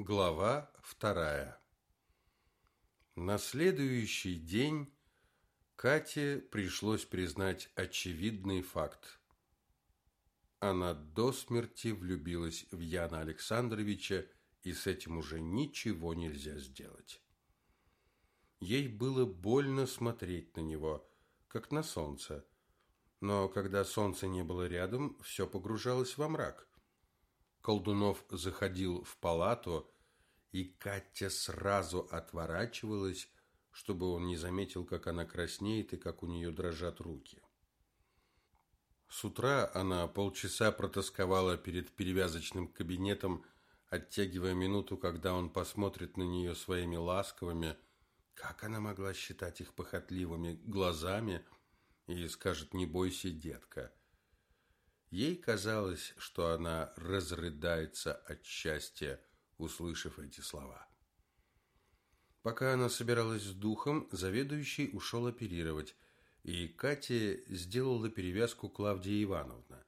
Глава вторая. На следующий день Кате пришлось признать очевидный факт. Она до смерти влюбилась в Яна Александровича, и с этим уже ничего нельзя сделать. Ей было больно смотреть на него, как на солнце. Но когда солнца не было рядом, все погружалось во мрак. Колдунов заходил в палату, и Катя сразу отворачивалась, чтобы он не заметил, как она краснеет и как у нее дрожат руки. С утра она полчаса протосковала перед перевязочным кабинетом, оттягивая минуту, когда он посмотрит на нее своими ласковыми, как она могла считать их похотливыми глазами, и скажет «Не бойся, детка». Ей казалось, что она разрыдается от счастья, услышав эти слова. Пока она собиралась с духом, заведующий ушел оперировать, и Кате сделала перевязку Клавдия Ивановна.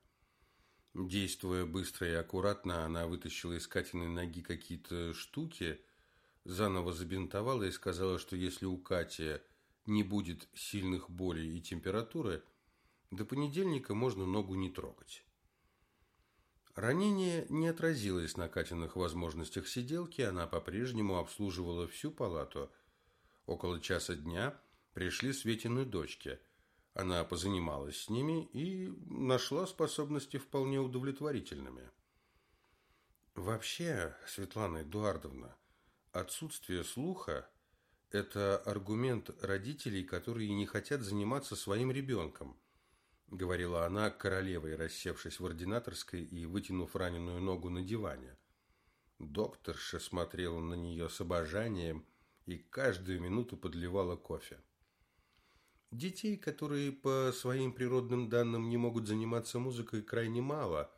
Действуя быстро и аккуратно, она вытащила из Катиной ноги какие-то штуки, заново забинтовала и сказала, что если у Кати не будет сильных болей и температуры, до понедельника можно ногу не трогать. Ранение не отразилось на Катиных возможностях сиделки, она по-прежнему обслуживала всю палату. Около часа дня пришли Светины дочки. Она позанималась с ними и нашла способности вполне удовлетворительными. Вообще, Светлана Эдуардовна, отсутствие слуха – это аргумент родителей, которые не хотят заниматься своим ребенком – говорила она королевой, рассевшись в ординаторской и вытянув раненую ногу на диване. Докторша смотрела на нее с обожанием и каждую минуту подливала кофе. Детей, которые по своим природным данным не могут заниматься музыкой, крайне мало,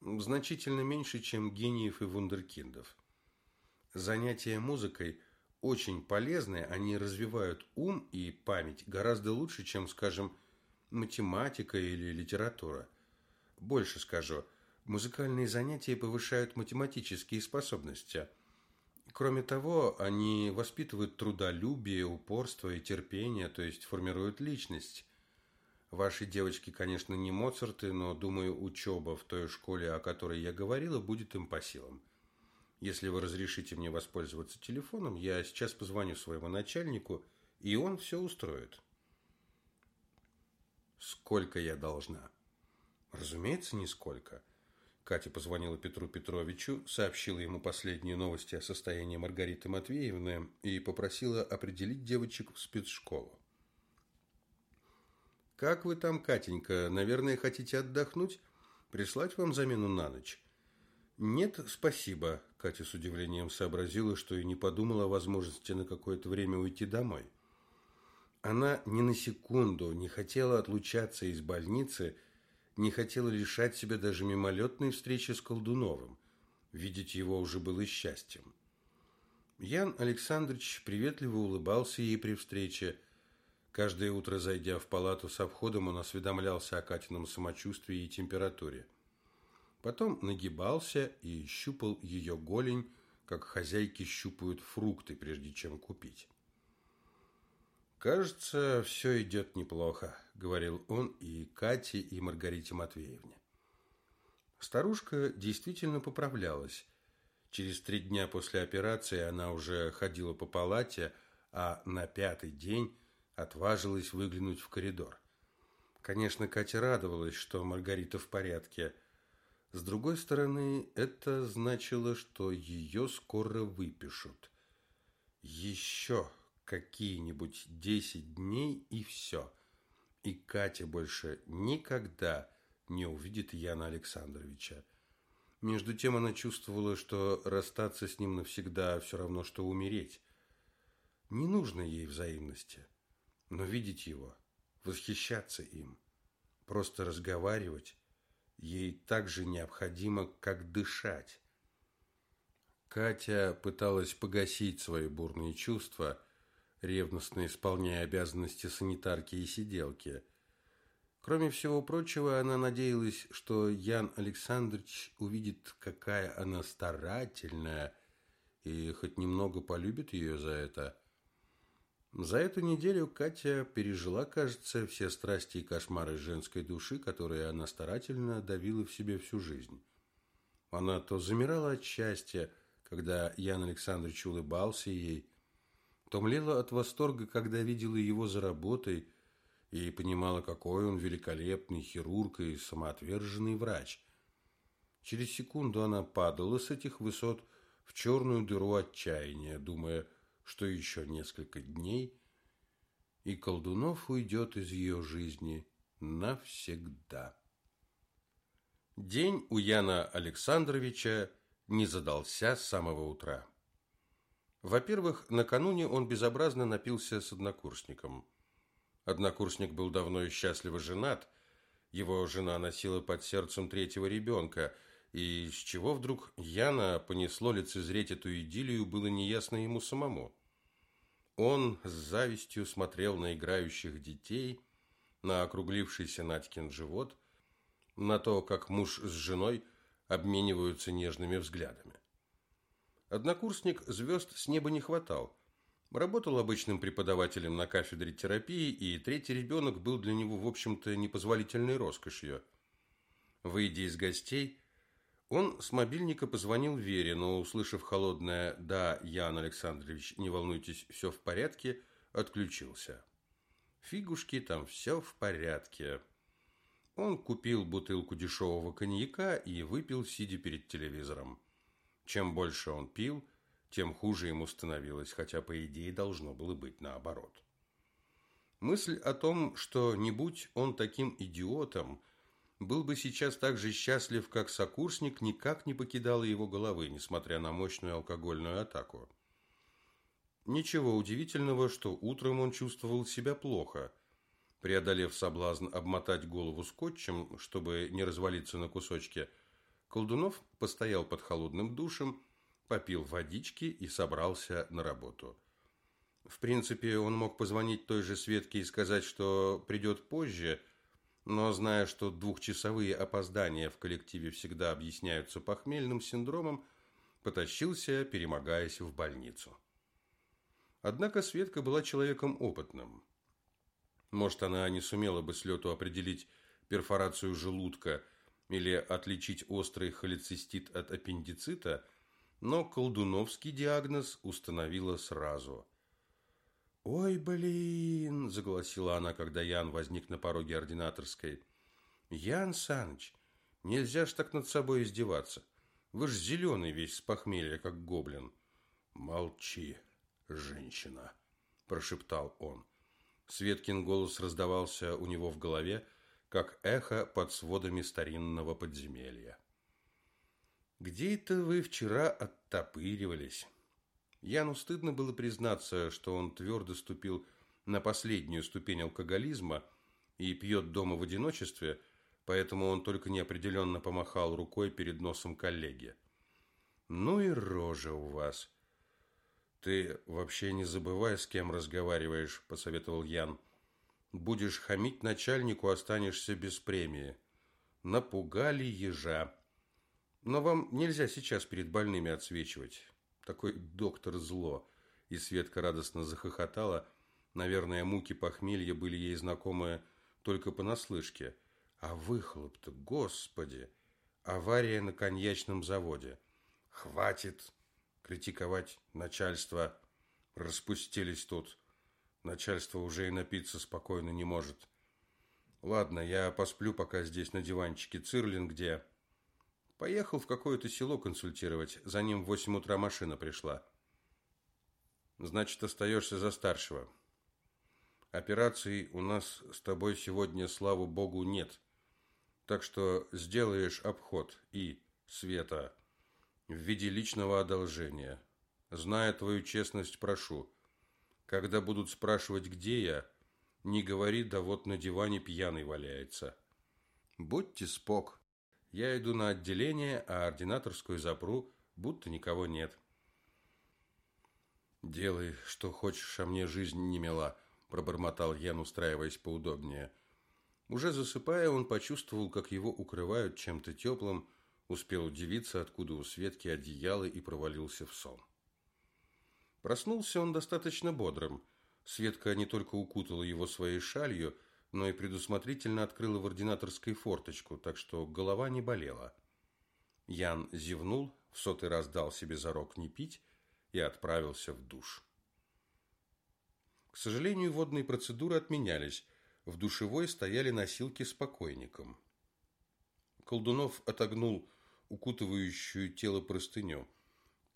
значительно меньше, чем гениев и вундеркиндов. Занятия музыкой очень полезны, они развивают ум и память гораздо лучше, чем, скажем, математика или литература. Больше скажу, музыкальные занятия повышают математические способности. Кроме того, они воспитывают трудолюбие, упорство и терпение, то есть формируют личность. Ваши девочки, конечно, не Моцарты, но, думаю, учеба в той школе, о которой я говорила, будет им по силам. Если вы разрешите мне воспользоваться телефоном, я сейчас позвоню своему начальнику, и он все устроит. Сколько я должна? Разумеется, нисколько. Катя позвонила Петру Петровичу, сообщила ему последние новости о состоянии Маргариты Матвеевны и попросила определить девочек в спецшколу. «Как вы там, Катенька? Наверное, хотите отдохнуть? Прислать вам замену на ночь?» «Нет, спасибо», – Катя с удивлением сообразила, что и не подумала о возможности на какое-то время уйти домой. Она ни на секунду не хотела отлучаться из больницы, не хотела лишать себя даже мимолетной встречи с Колдуновым. Видеть его уже было счастьем. Ян Александрович приветливо улыбался ей при встрече. Каждое утро, зайдя в палату с обходом, он осведомлялся о Катином самочувствии и температуре. Потом нагибался и щупал ее голень, как хозяйки щупают фрукты, прежде чем купить. «Кажется, все идет неплохо», – говорил он и Кате, и Маргарите Матвеевне. Старушка действительно поправлялась. Через три дня после операции она уже ходила по палате, а на пятый день отважилась выглянуть в коридор. Конечно, Катя радовалась, что Маргарита в порядке. С другой стороны, это значило, что ее скоро выпишут. Еще какие-нибудь десять дней и все. И Катя больше никогда не увидит Яна Александровича. Между тем она чувствовала, что расстаться с ним навсегда все равно, что умереть. Не нужно ей взаимности, но видеть его, восхищаться им, просто разговаривать ей так же необходимо, как дышать. Катя пыталась погасить свои бурные чувства, ревностно исполняя обязанности санитарки и сиделки. Кроме всего прочего, она надеялась, что Ян Александрович увидит, какая она старательная и хоть немного полюбит ее за это. За эту неделю Катя пережила, кажется, все страсти и кошмары женской души, которые она старательно давила в себе всю жизнь. Она то замирала от счастья, когда Ян Александрович улыбался ей, то млела от восторга, когда видела его за работой и понимала, какой он великолепный хирург и самоотверженный врач. Через секунду она падала с этих высот в черную дыру отчаяния, думая, что еще несколько дней, и Колдунов уйдет из ее жизни навсегда. День у Яна Александровича не задался с самого утра. Во-первых, накануне он безобразно напился с однокурсником. Однокурсник был давно и счастливо женат. Его жена носила под сердцем третьего ребенка, и с чего вдруг Яна понесло лицезреть эту идиллию, было неясно ему самому. Он с завистью смотрел на играющих детей, на округлившийся Надькин живот – на то, как муж с женой обмениваются нежными взглядами. Однокурсник звезд с неба не хватал. Работал обычным преподавателем на кафедре терапии, и третий ребенок был для него, в общем-то, непозволительной роскошью. Выйдя из гостей, он с мобильника позвонил Вере, но, услышав холодное «Да, Ян Александрович, не волнуйтесь, все в порядке», отключился. «Фигушки, там все в порядке». Он купил бутылку дешевого коньяка и выпил, сидя перед телевизором. Чем больше он пил, тем хуже ему становилось, хотя, по идее, должно было быть наоборот. Мысль о том, что не будь он таким идиотом, был бы сейчас так же счастлив, как сокурсник, никак не покидала его головы, несмотря на мощную алкогольную атаку. Ничего удивительного, что утром он чувствовал себя плохо – Преодолев соблазн обмотать голову скотчем, чтобы не развалиться на кусочки, Колдунов постоял под холодным душем, попил водички и собрался на работу. В принципе, он мог позвонить той же Светке и сказать, что придет позже, но зная, что двухчасовые опоздания в коллективе всегда объясняются похмельным синдромом, потащился, перемогаясь в больницу. Однако Светка была человеком опытным. Может, она не сумела бы с лету определить перфорацию желудка или отличить острый холецистит от аппендицита, но колдуновский диагноз установила сразу. «Ой, блин!» – заголосила она, когда Ян возник на пороге ординаторской. «Ян Саныч, нельзя ж так над собой издеваться. Вы ж зеленый весь с похмелья, как гоблин». «Молчи, женщина!» – прошептал он. Светкин голос раздавался у него в голове, как эхо под сводами старинного подземелья. «Где это вы вчера оттопыривались?» Яну стыдно было признаться, что он твердо ступил на последнюю ступень алкоголизма и пьет дома в одиночестве, поэтому он только неопределенно помахал рукой перед носом коллеги. «Ну и рожа у вас!» «Ты вообще не забывай, с кем разговариваешь», – посоветовал Ян. «Будешь хамить начальнику, останешься без премии». Напугали ежа. Но вам нельзя сейчас перед больными отсвечивать. Такой доктор зло. И Светка радостно захохотала. Наверное, муки похмелья были ей знакомы только понаслышке. А выхлоп-то, господи! Авария на коньячном заводе. Хватит! критиковать начальство. Распустились тут. Начальство уже и напиться спокойно не может. Ладно, я посплю пока здесь на диванчике. Цирлин где? Поехал в какое-то село консультировать. За ним в восемь утра машина пришла. Значит, остаешься за старшего. Операций у нас с тобой сегодня, слава богу, нет. Так что сделаешь обход и, Света, в виде личного одолжения. Зная твою честность, прошу, когда будут спрашивать, где я, не говори, да вот на диване пьяный валяется. Будьте спок. Я иду на отделение, а ординаторскую запру, будто никого нет. Делай, что хочешь, а мне жизнь не мила, пробормотал Ян, устраиваясь поудобнее. Уже засыпая, он почувствовал, как его укрывают чем-то теплым, Успел удивиться, откуда у Светки одеяло, и провалился в сон. Проснулся он достаточно бодрым. Светка не только укутала его своей шалью, но и предусмотрительно открыла в ординаторской форточку, так что голова не болела. Ян зевнул, в сотый раз дал себе зарок не пить и отправился в душ. К сожалению, водные процедуры отменялись. В душевой стояли носилки с покойником. Колдунов отогнул укутывающую тело простыню.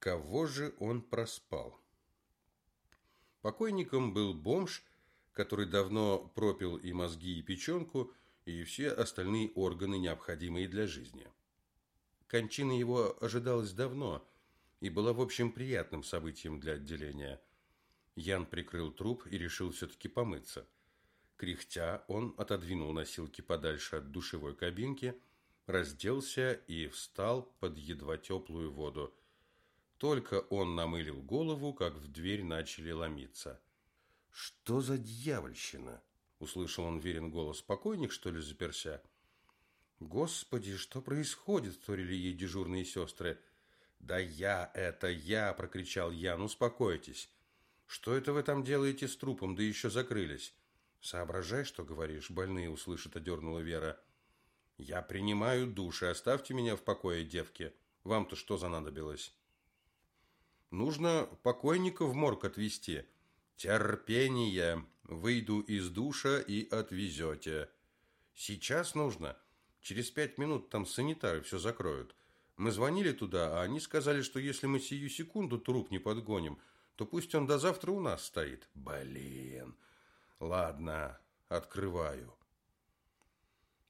Кого же он проспал? Покойником был бомж, который давно пропил и мозги, и печенку, и все остальные органы, необходимые для жизни. Кончина его ожидалась давно и была, в общем, приятным событием для отделения. Ян прикрыл труп и решил все-таки помыться. Кряхтя, он отодвинул носилки подальше от душевой кабинки, разделся и встал под едва теплую воду. Только он намылил голову, как в дверь начали ломиться. «Что за дьявольщина?» – услышал он верен голос. «Покойник, что ли, заперся?» «Господи, что происходит?» – вторили ей дежурные сестры. «Да я, это я!» – прокричал Ян. «Успокойтесь. Что это вы там делаете с трупом, да еще закрылись?» «Соображай, что говоришь, больные услышат», – одернула Вера. «Я принимаю душ, и оставьте меня в покое, девки. Вам-то что занадобилось?» «Нужно покойника в морг отвезти». «Терпение! Выйду из душа и отвезете». «Сейчас нужно. Через пять минут там санитары все закроют. Мы звонили туда, а они сказали, что если мы сию секунду труп не подгоним, то пусть он до завтра у нас стоит». «Блин! Ладно, открываю».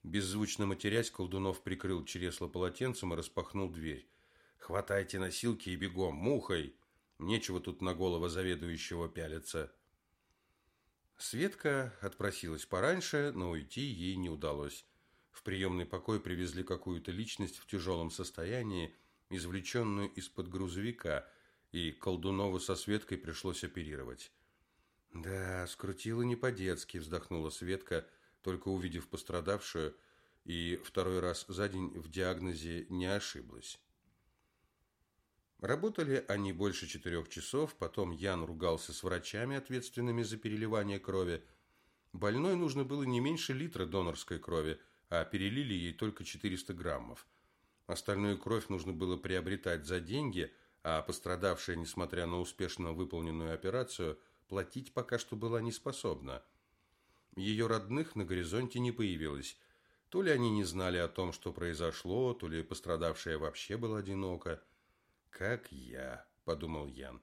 Беззвучно матерясь, Колдунов прикрыл чресло полотенцем и распахнул дверь. «Хватайте носилки и бегом, мухой!» Нечего тут на голову заведующего пялиться. Светка отпросилась пораньше, но уйти ей не удалось. В приемный покой привезли какую-то личность в тяжелом состоянии, извлеченную из-под грузовика, и Колдунову со Светкой пришлось оперировать. «Да, скрутила не по-детски», – вздохнула Светка, только увидев пострадавшую, и второй раз за день в диагнозе не ошиблась. Работали они больше четырех часов, потом Ян ругался с врачами, ответственными за переливание крови. Больной нужно было не меньше литра донорской крови, а перелили ей только 400 граммов. Остальную кровь нужно было приобретать за деньги, а пострадавшая, несмотря на успешно выполненную операцию, платить пока что была не способна. Ее родных на горизонте не появилось. То ли они не знали о том, что произошло, то ли пострадавшая вообще была одинока. «Как я», – подумал Ян.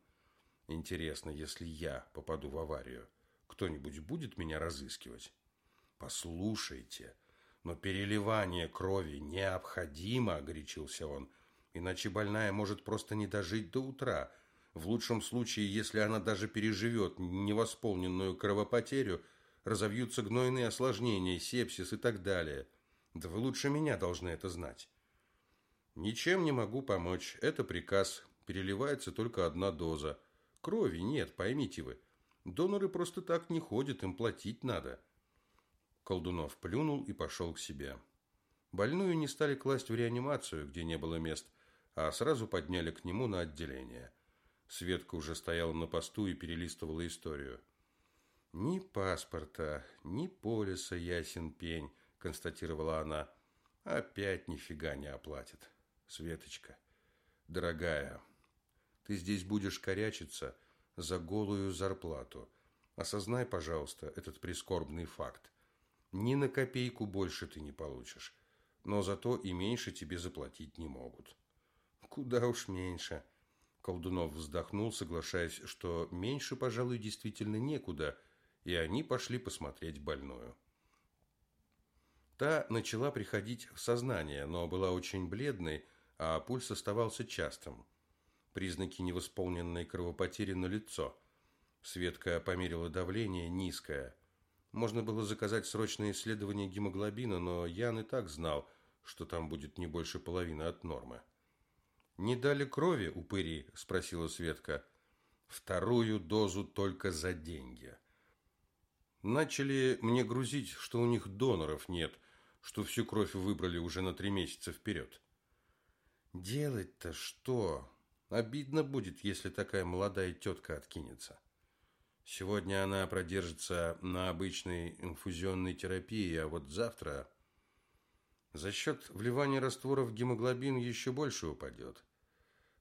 «Интересно, если я попаду в аварию, кто-нибудь будет меня разыскивать?» «Послушайте, но переливание крови необходимо», – горячился он. «Иначе больная может просто не дожить до утра. В лучшем случае, если она даже переживет невосполненную кровопотерю, разовьются гнойные осложнения, сепсис и так далее. Да вы лучше меня должны это знать». Ничем не могу помочь. Это приказ. Переливается только одна доза. Крови нет, поймите вы. Доноры просто так не ходят, им платить надо. Колдунов плюнул и пошел к себе. Больную не стали класть в реанимацию, где не было мест, а сразу подняли к нему на отделение. Светка уже стояла на посту и перелистывала историю. «Ни паспорта, ни полиса, ясен пень», – констатировала она. «Опять нифига не оплатит». Светочка, дорогая, ты здесь будешь корячиться за голую зарплату. Осознай, пожалуйста, этот прискорбный факт. Ни на копейку больше ты не получишь, но зато и меньше тебе заплатить не могут. Куда уж меньше. Колдунов вздохнул, соглашаясь, что меньше, пожалуй, действительно некуда, и они пошли посмотреть больную. Та начала приходить в сознание, но была очень бледной, а пульс оставался частым. Признаки невосполненной кровопотери на лицо. Светка померила давление низкое. Можно было заказать срочное исследование гемоглобина, но Ян и так знал, что там будет не больше половины от нормы. «Не дали крови, упыри?» – спросила Светка. «Вторую дозу только за деньги». Начали мне грузить, что у них доноров нет, что всю кровь выбрали уже на три месяца вперед. «Делать-то что?» Обидно будет, если такая молодая тетка откинется. Сегодня она продержится на обычной инфузионной терапии, а вот завтра за счет вливания раствора в гемоглобин еще больше упадет.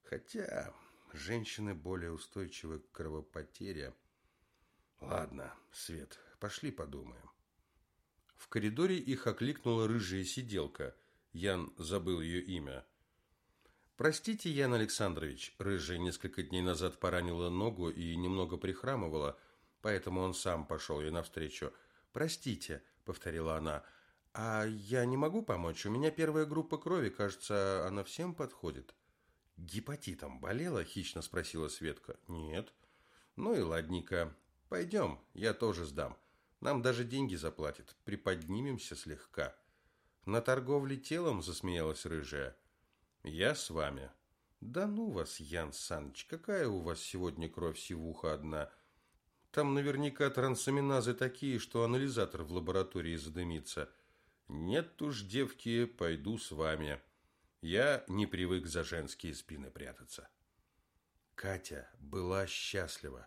Хотя женщины более устойчивы к кровопотере. Ладно, Свет, пошли подумаем. В коридоре их окликнула рыжая сиделка. Ян забыл ее имя. Простите, Ян Александрович, рыжая несколько дней назад поранила ногу и немного прихрамывала, поэтому он сам пошел ей навстречу. Простите, повторила она. А я не могу помочь. У меня первая группа крови, кажется, она всем подходит. Гепатитом болела? хищно спросила Светка. Нет. Ну и ладненько. Пойдем, я тоже сдам. Нам даже деньги заплатят. Приподнимемся слегка. На торговле телом засмеялась рыжая. Я с вами. Да ну вас, Ян Саныч, какая у вас сегодня кровь сивуха одна? Там наверняка трансаминазы такие, что анализатор в лаборатории задымится. Нет уж, девки, пойду с вами. Я не привык за женские спины прятаться. Катя была счастлива.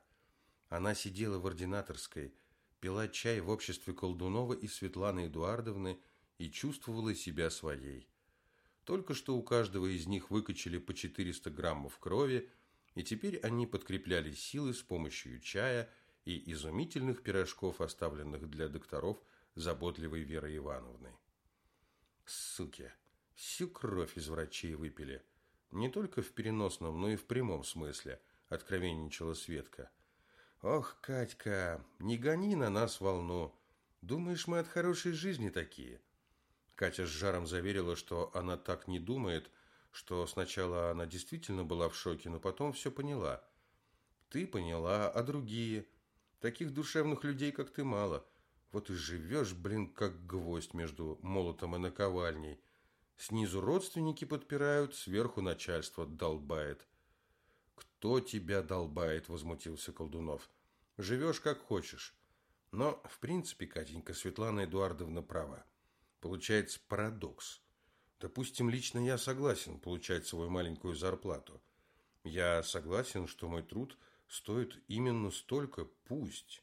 Она сидела в ординаторской, пила чай в обществе Колдунова и Светланы Эдуардовны и чувствовала себя своей. Только что у каждого из них выкачали по 400 граммов крови, и теперь они подкрепляли силы с помощью чая и изумительных пирожков, оставленных для докторов заботливой Верой Ивановной. Суки, всю кровь из врачей выпили. Не только в переносном, но и в прямом смысле, откровенничала Светка. Ох, Катька, не гони на нас волну. Думаешь, мы от хорошей жизни такие? Катя с жаром заверила, что она так не думает, что сначала она действительно была в шоке, но потом все поняла. Ты поняла, а другие? Таких душевных людей, как ты, мало. Вот и живешь, блин, как гвоздь между молотом и наковальней. Снизу родственники подпирают, сверху начальство долбает. Кто тебя долбает, возмутился Колдунов. Живешь как хочешь. Но, в принципе, Катенька Светлана Эдуардовна права. Получается парадокс. Допустим, лично я согласен получать свою маленькую зарплату. Я согласен, что мой труд стоит именно столько, пусть.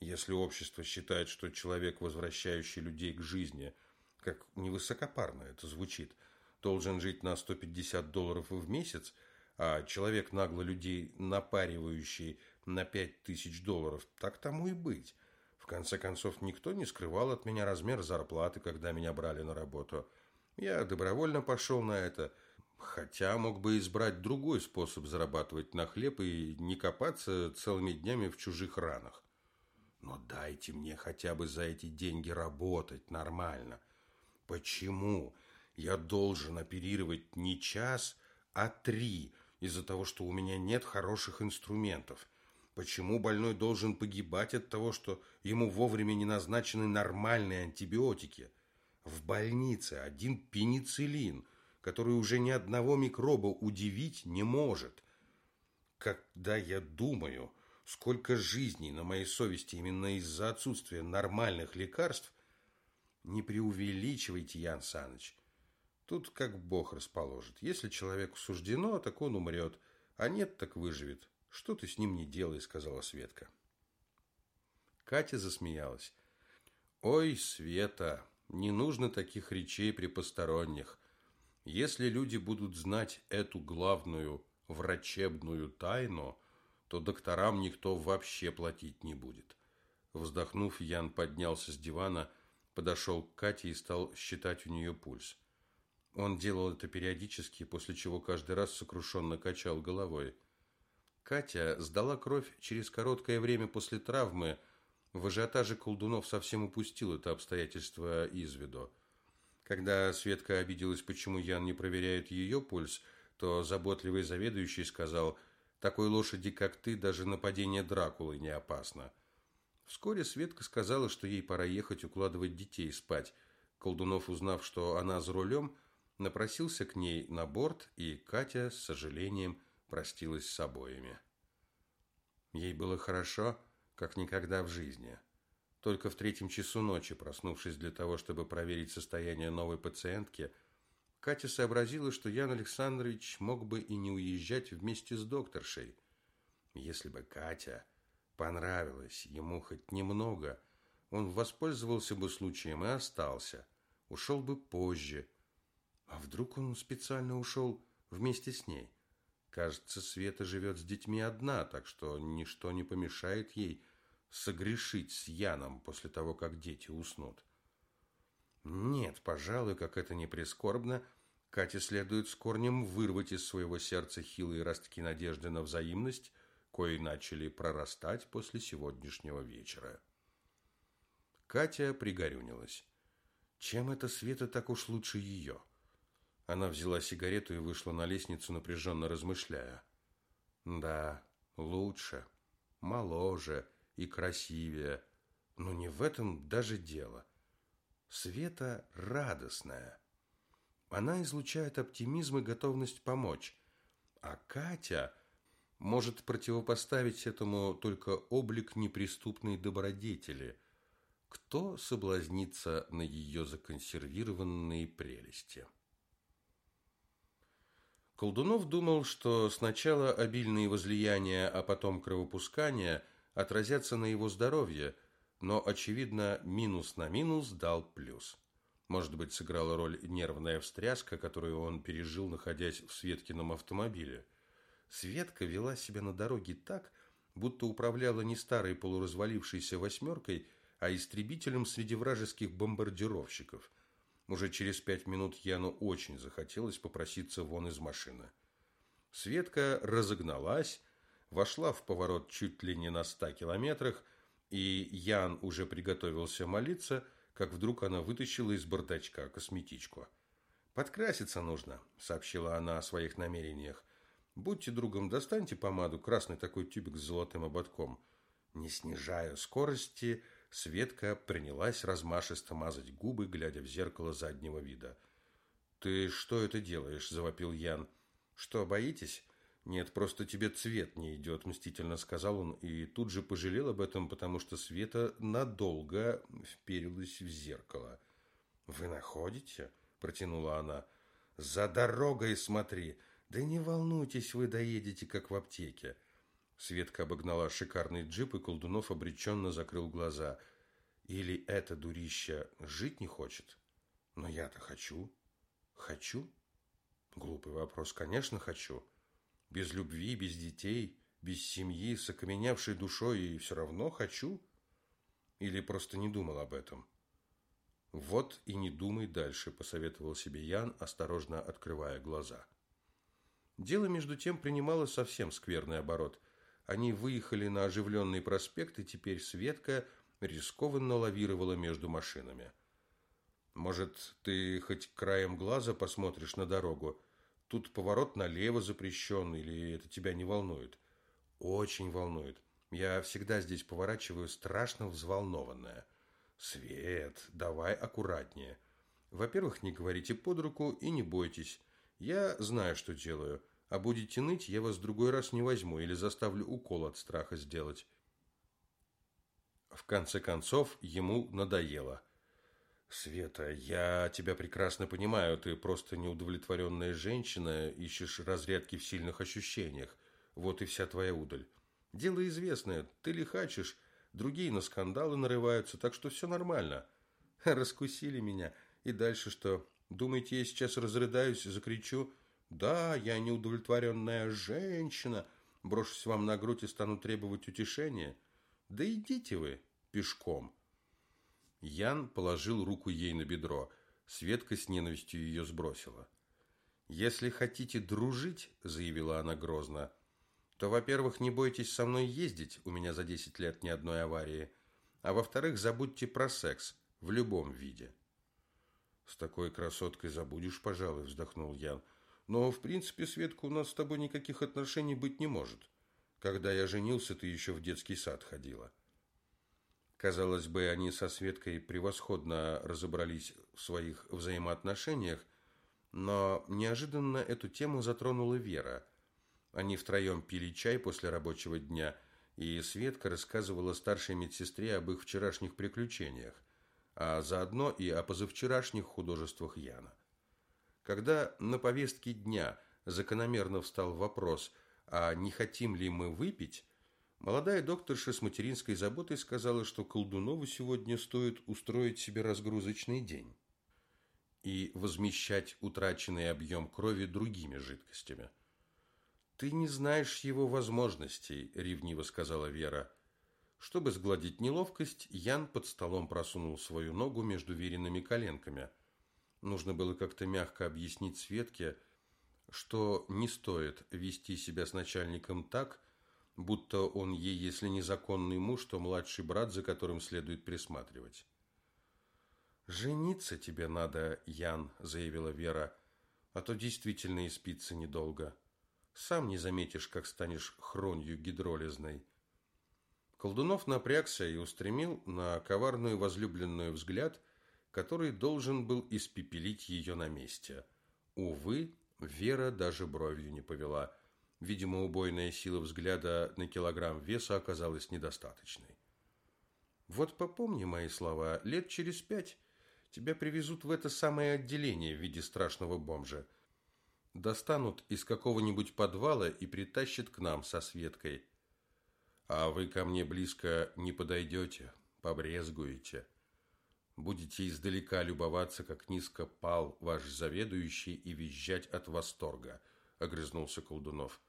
Если общество считает, что человек, возвращающий людей к жизни, как невысокопарно это звучит, должен жить на 150 долларов в месяц, а человек, нагло людей напаривающий на 5000 долларов, так тому и быть. В конце концов, никто не скрывал от меня размер зарплаты, когда меня брали на работу. Я добровольно пошел на это, хотя мог бы избрать другой способ зарабатывать на хлеб и не копаться целыми днями в чужих ранах. Но дайте мне хотя бы за эти деньги работать нормально. Почему я должен оперировать не час, а три из-за того, что у меня нет хороших инструментов? Почему больной должен погибать от того, что ему вовремя не назначены нормальные антибиотики? В больнице один пенициллин, который уже ни одного микроба удивить не может. Когда я думаю, сколько жизней на моей совести именно из-за отсутствия нормальных лекарств, не преувеличивайте, Ян Саныч. Тут как Бог расположит. Если человеку суждено, так он умрет, а нет, так выживет. Что ты с ним не делай, сказала Светка. Катя засмеялась. Ой, Света, не нужно таких речей при посторонних. Если люди будут знать эту главную врачебную тайну, то докторам никто вообще платить не будет. Вздохнув, Ян поднялся с дивана, подошел к Кате и стал считать у нее пульс. Он делал это периодически, после чего каждый раз сокрушенно качал головой. Катя сдала кровь через короткое время после травмы. В ажиотаже колдунов совсем упустил это обстоятельство из виду. Когда Светка обиделась, почему Ян не проверяет ее пульс, то заботливый заведующий сказал, «Такой лошади, как ты, даже нападение Дракулы не опасно». Вскоре Светка сказала, что ей пора ехать укладывать детей спать. Колдунов, узнав, что она за рулем, напросился к ней на борт, и Катя с сожалением простилась с обоими. Ей было хорошо, как никогда в жизни. Только в третьем часу ночи, проснувшись для того, чтобы проверить состояние новой пациентки, Катя сообразила, что Ян Александрович мог бы и не уезжать вместе с докторшей. Если бы Катя понравилась ему хоть немного, он воспользовался бы случаем и остался. Ушел бы позже. А вдруг он специально ушел вместе с ней? Кажется, Света живет с детьми одна, так что ничто не помешает ей согрешить с Яном после того, как дети уснут. Нет, пожалуй, как это не прискорбно, Кате следует с корнем вырвать из своего сердца хилые ростки надежды на взаимность, кои начали прорастать после сегодняшнего вечера. Катя пригорюнилась. Чем эта Света так уж лучше ее? Она взяла сигарету и вышла на лестницу, напряженно размышляя. Да, лучше, моложе и красивее, но не в этом даже дело. Света радостная. Она излучает оптимизм и готовность помочь. А Катя может противопоставить этому только облик неприступной добродетели. Кто соблазнится на ее законсервированные прелести? Колдунов думал, что сначала обильные возлияния, а потом кровопускание отразятся на его здоровье, но, очевидно, минус на минус дал плюс. Может быть, сыграла роль нервная встряска, которую он пережил, находясь в Светкином автомобиле. Светка вела себя на дороге так, будто управляла не старой полуразвалившейся восьмеркой, а истребителем среди вражеских бомбардировщиков. Уже через пять минут Яну очень захотелось попроситься вон из машины. Светка разогналась, вошла в поворот чуть ли не на ста километрах, и Ян уже приготовился молиться – как вдруг она вытащила из бардачка косметичку. «Подкраситься нужно», – сообщила она о своих намерениях. «Будьте другом, достаньте помаду, красный такой тюбик с золотым ободком». Не снижая скорости, Светка принялась размашисто мазать губы, глядя в зеркало заднего вида. «Ты что это делаешь?» – завопил Ян. «Что, боитесь?» «Нет, просто тебе цвет не идет», – мстительно сказал он, и тут же пожалел об этом, потому что Света надолго вперилась в зеркало. «Вы находите?» – протянула она. «За дорогой смотри! Да не волнуйтесь, вы доедете, как в аптеке!» Светка обогнала шикарный джип, и Колдунов обреченно закрыл глаза. «Или это дурище жить не хочет?» «Но я-то хочу!» «Хочу?» Глупый вопрос. «Конечно, хочу!» Без любви, без детей, без семьи, с окаменевшей душой и все равно хочу? Или просто не думал об этом? Вот и не думай дальше, посоветовал себе Ян, осторожно открывая глаза. Дело между тем принимало совсем скверный оборот. Они выехали на оживленный проспект, и теперь Светка рискованно лавировала между машинами. Может, ты хоть краем глаза посмотришь на дорогу? Тут поворот налево запрещен, или это тебя не волнует? Очень волнует. Я всегда здесь поворачиваю страшно взволнованная. Свет, давай аккуратнее. Во-первых, не говорите под руку и не бойтесь. Я знаю, что делаю. А будете ныть, я вас в другой раз не возьму или заставлю укол от страха сделать. В конце концов, ему надоело. Света, я тебя прекрасно понимаю, ты просто неудовлетворенная женщина, ищешь разрядки в сильных ощущениях. Вот и вся твоя удаль. Дело известное, ты лихачишь, другие на скандалы нарываются, так что все нормально. Раскусили меня. И дальше что? Думаете, я сейчас разрыдаюсь и закричу? Да, я неудовлетворенная женщина. Брошусь вам на грудь и стану требовать утешения. Да идите вы пешком. Ян положил руку ей на бедро. Светка с ненавистью ее сбросила. «Если хотите дружить», — заявила она грозно, — «то, во-первых, не бойтесь со мной ездить, у меня за десять лет ни одной аварии, а во-вторых, забудьте про секс в любом виде». «С такой красоткой забудешь, пожалуй», — вздохнул Ян. «Но, в принципе, Светка, у нас с тобой никаких отношений быть не может. Когда я женился, ты еще в детский сад ходила». Казалось бы, они со Светкой превосходно разобрались в своих взаимоотношениях, но неожиданно эту тему затронула Вера. Они втроем пили чай после рабочего дня, и Светка рассказывала старшей медсестре об их вчерашних приключениях, а заодно и о позавчерашних художествах Яна. Когда на повестке дня закономерно встал вопрос, а не хотим ли мы выпить, молодая докторша с материнской заботой сказала, что Колдунову сегодня стоит устроить себе разгрузочный день и возмещать утраченный объем крови другими жидкостями. «Ты не знаешь его возможностей», – ревниво сказала Вера. Чтобы сгладить неловкость, Ян под столом просунул свою ногу между веренными коленками. Нужно было как-то мягко объяснить Светке, что не стоит вести себя с начальником так, будто он ей, если не законный муж, то младший брат, за которым следует присматривать. «Жениться тебе надо, Ян», – заявила Вера, – «а то действительно и спится недолго. Сам не заметишь, как станешь хронью гидролизной». Колдунов напрягся и устремил на коварную возлюбленную взгляд, который должен был испепелить ее на месте. Увы, Вера даже бровью не повела. Видимо, убойная сила взгляда на килограмм веса оказалась недостаточной. «Вот попомни мои слова, лет через пять тебя привезут в это самое отделение в виде страшного бомжа. Достанут из какого-нибудь подвала и притащат к нам со Светкой. А вы ко мне близко не подойдете, побрезгуете. Будете издалека любоваться, как низко пал ваш заведующий и визжать от восторга, огрызнулся Колдунов.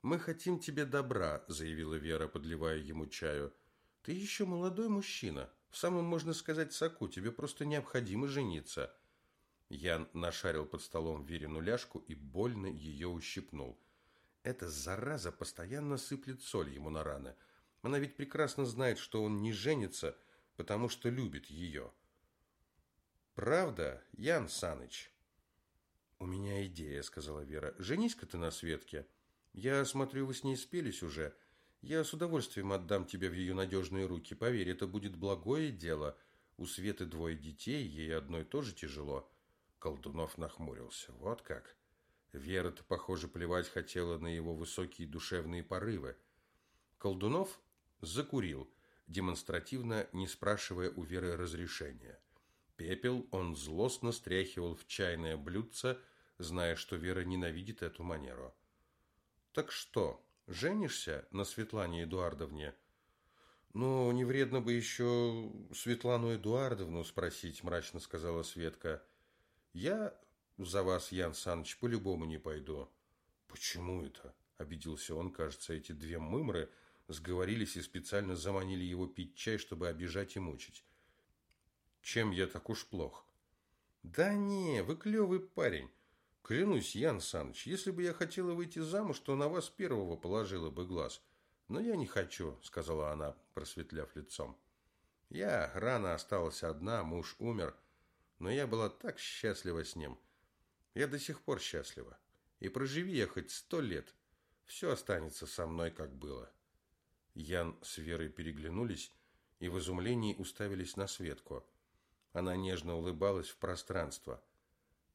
Мы хотим тебе добра, заявила Вера, подливая ему чаю. Ты еще молодой мужчина, в самом, можно сказать, соку, тебе просто необходимо жениться. Ян нашарил под столом Верину ляжку и больно ее ущипнул. Эта зараза постоянно сыплет соль ему на раны. Она ведь прекрасно знает, что он не женится, потому что любит ее. Правда, Ян Саныч? У меня идея, сказала Вера. Женись-ка ты на Светке. Я смотрю, вы с ней спелись уже. Я с удовольствием отдам тебя в ее надежные руки. Поверь, это будет благое дело. У Светы двое детей, ей одной тоже тяжело. Колдунов нахмурился. Вот как. Вера-то, похоже, плевать хотела на его высокие душевные порывы. Колдунов закурил, демонстративно не спрашивая у Веры разрешения. Пепел он злостно стряхивал в чайное блюдце, зная, что Вера ненавидит эту манеру. «Так что, женишься на Светлане Эдуардовне?» «Ну, не вредно бы еще Светлану Эдуардовну спросить», мрачно сказала Светка. «Я за вас, Ян Саныч, по-любому не пойду. Почему это? Обиделся он, кажется, эти две мымры сговорились и специально заманили его пить чай, чтобы обижать и мучить. Чем я так уж плох? Да не, вы клевый парень. Клянусь, Ян Саныч, если бы я хотела выйти замуж, то на вас первого положила бы глаз. Но я не хочу, сказала она, просветляв лицом. Я рано осталась одна, муж умер, но я была так счастлива с ним. Я до сих пор счастлива. И проживи я хоть сто лет, все останется со мной, как было. Ян с Верой переглянулись и в изумлении уставились на Светку. Она нежно улыбалась в пространство.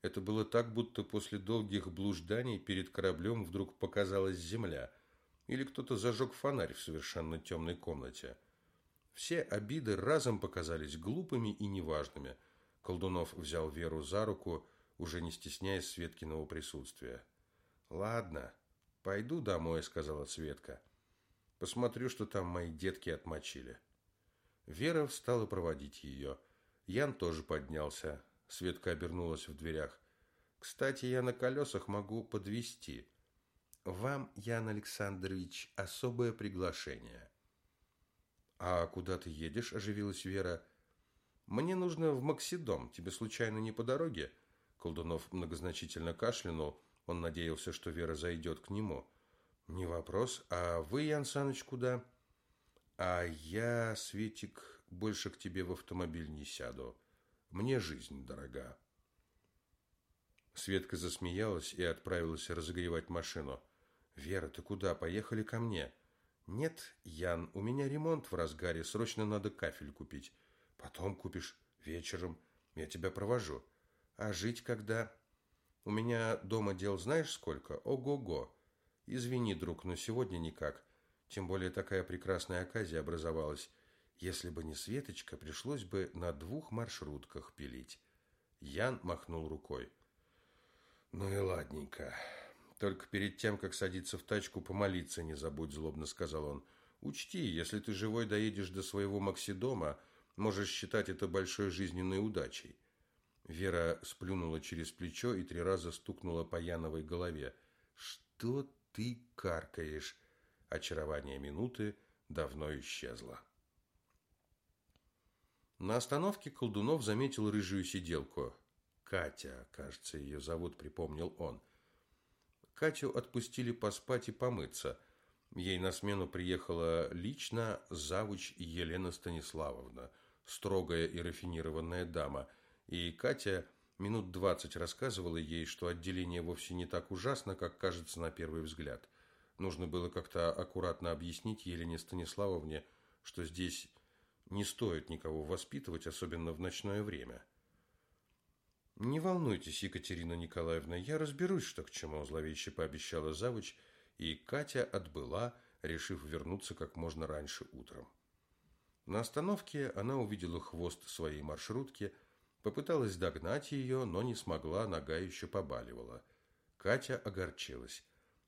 Это было так, будто после долгих блужданий перед кораблем вдруг показалась земля, или кто-то зажег фонарь в совершенно темной комнате. Все обиды разом показались глупыми и неважными. Колдунов взял Веру за руку уже не стесняясь Светкиного присутствия. «Ладно, пойду домой», — сказала Светка. «Посмотрю, что там мои детки отмочили». Вера встала проводить ее. Ян тоже поднялся. Светка обернулась в дверях. «Кстати, я на колесах могу подвести. Вам, Ян Александрович, особое приглашение». «А куда ты едешь?» – оживилась Вера. «Мне нужно в Максидом. Тебе случайно не по дороге?» Колдунов многозначительно кашлянул. Он надеялся, что Вера зайдет к нему. «Не вопрос. А вы, Ян Саныч, куда?» «А я, Светик, больше к тебе в автомобиль не сяду. Мне жизнь дорога». Светка засмеялась и отправилась разогревать машину. «Вера, ты куда? Поехали ко мне». «Нет, Ян, у меня ремонт в разгаре, срочно надо кафель купить. Потом купишь, вечером. Я тебя провожу». А жить когда? У меня дома дел знаешь сколько? Ого-го. Извини, друг, но сегодня никак. Тем более такая прекрасная оказия образовалась. Если бы не Светочка, пришлось бы на двух маршрутках пилить. Ян махнул рукой. Ну и ладненько. Только перед тем, как садиться в тачку, помолиться не забудь, злобно сказал он. Учти, если ты живой доедешь до своего Максидома, можешь считать это большой жизненной удачей. Вера сплюнула через плечо и три раза стукнула по Яновой голове. Что ты каркаешь? Очарование минуты давно исчезло. На остановке Колдунов заметил рыжую сиделку. Катя, кажется, ее зовут, припомнил он. Катю отпустили поспать и помыться. Ей на смену приехала лично завуч Елена Станиславовна, строгая и рафинированная дама, и Катя минут двадцать рассказывала ей, что отделение вовсе не так ужасно, как кажется на первый взгляд. Нужно было как-то аккуратно объяснить Елене Станиславовне, что здесь не стоит никого воспитывать, особенно в ночное время. «Не волнуйтесь, Екатерина Николаевна, я разберусь, что к чему», – зловеще пообещала завуч, и Катя отбыла, решив вернуться как можно раньше утром. На остановке она увидела хвост своей маршрутки, попыталась догнать ее, но не смогла, нога еще побаливала. Катя огорчилась.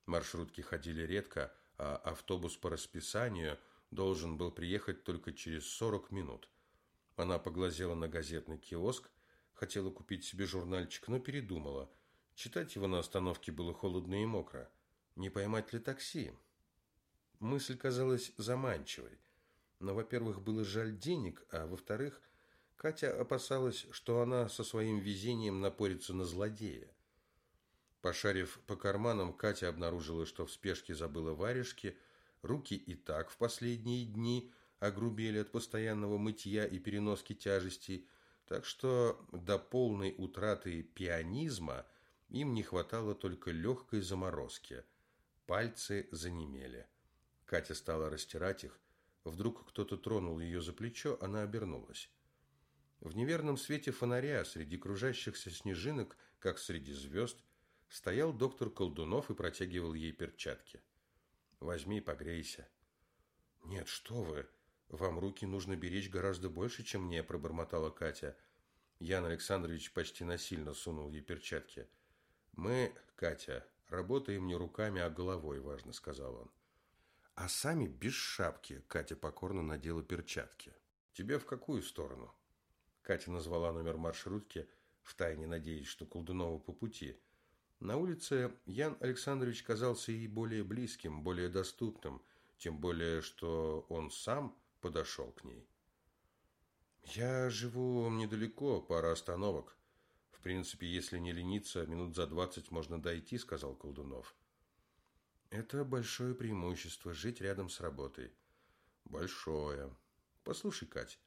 Маршрутки ходили редко, а автобус по расписанию должен был приехать только через 40 минут. Она поглазела на газетный киоск, Хотела купить себе журнальчик, но передумала. Читать его на остановке было холодно и мокро. Не поймать ли такси? Мысль казалась заманчивой. Но, во-первых, было жаль денег, а во-вторых, Катя опасалась, что она со своим везением напорится на злодея. Пошарив по карманам, Катя обнаружила, что в спешке забыла варежки, руки и так в последние дни огрубели от постоянного мытья и переноски тяжестей, так что до полной утраты пианизма им не хватало только легкой заморозки. Пальцы занемели. Катя стала растирать их. Вдруг кто-то тронул ее за плечо, она обернулась. В неверном свете фонаря среди кружащихся снежинок, как среди звезд, стоял доктор Колдунов и протягивал ей перчатки. «Возьми, погрейся». «Нет, что вы!» «Вам руки нужно беречь гораздо больше, чем мне», – пробормотала Катя. Ян Александрович почти насильно сунул ей перчатки. «Мы, Катя, работаем не руками, а головой», – важно сказал он. «А сами без шапки», – Катя покорно надела перчатки. «Тебе в какую сторону?» Катя назвала номер маршрутки, втайне надеясь, что Колдунова по пути. На улице Ян Александрович казался ей более близким, более доступным, тем более, что он сам – подошел к ней. «Я живу недалеко, пара остановок. В принципе, если не лениться, минут за двадцать можно дойти», — сказал Колдунов. «Это большое преимущество — жить рядом с работой». «Большое. Послушай, Кать,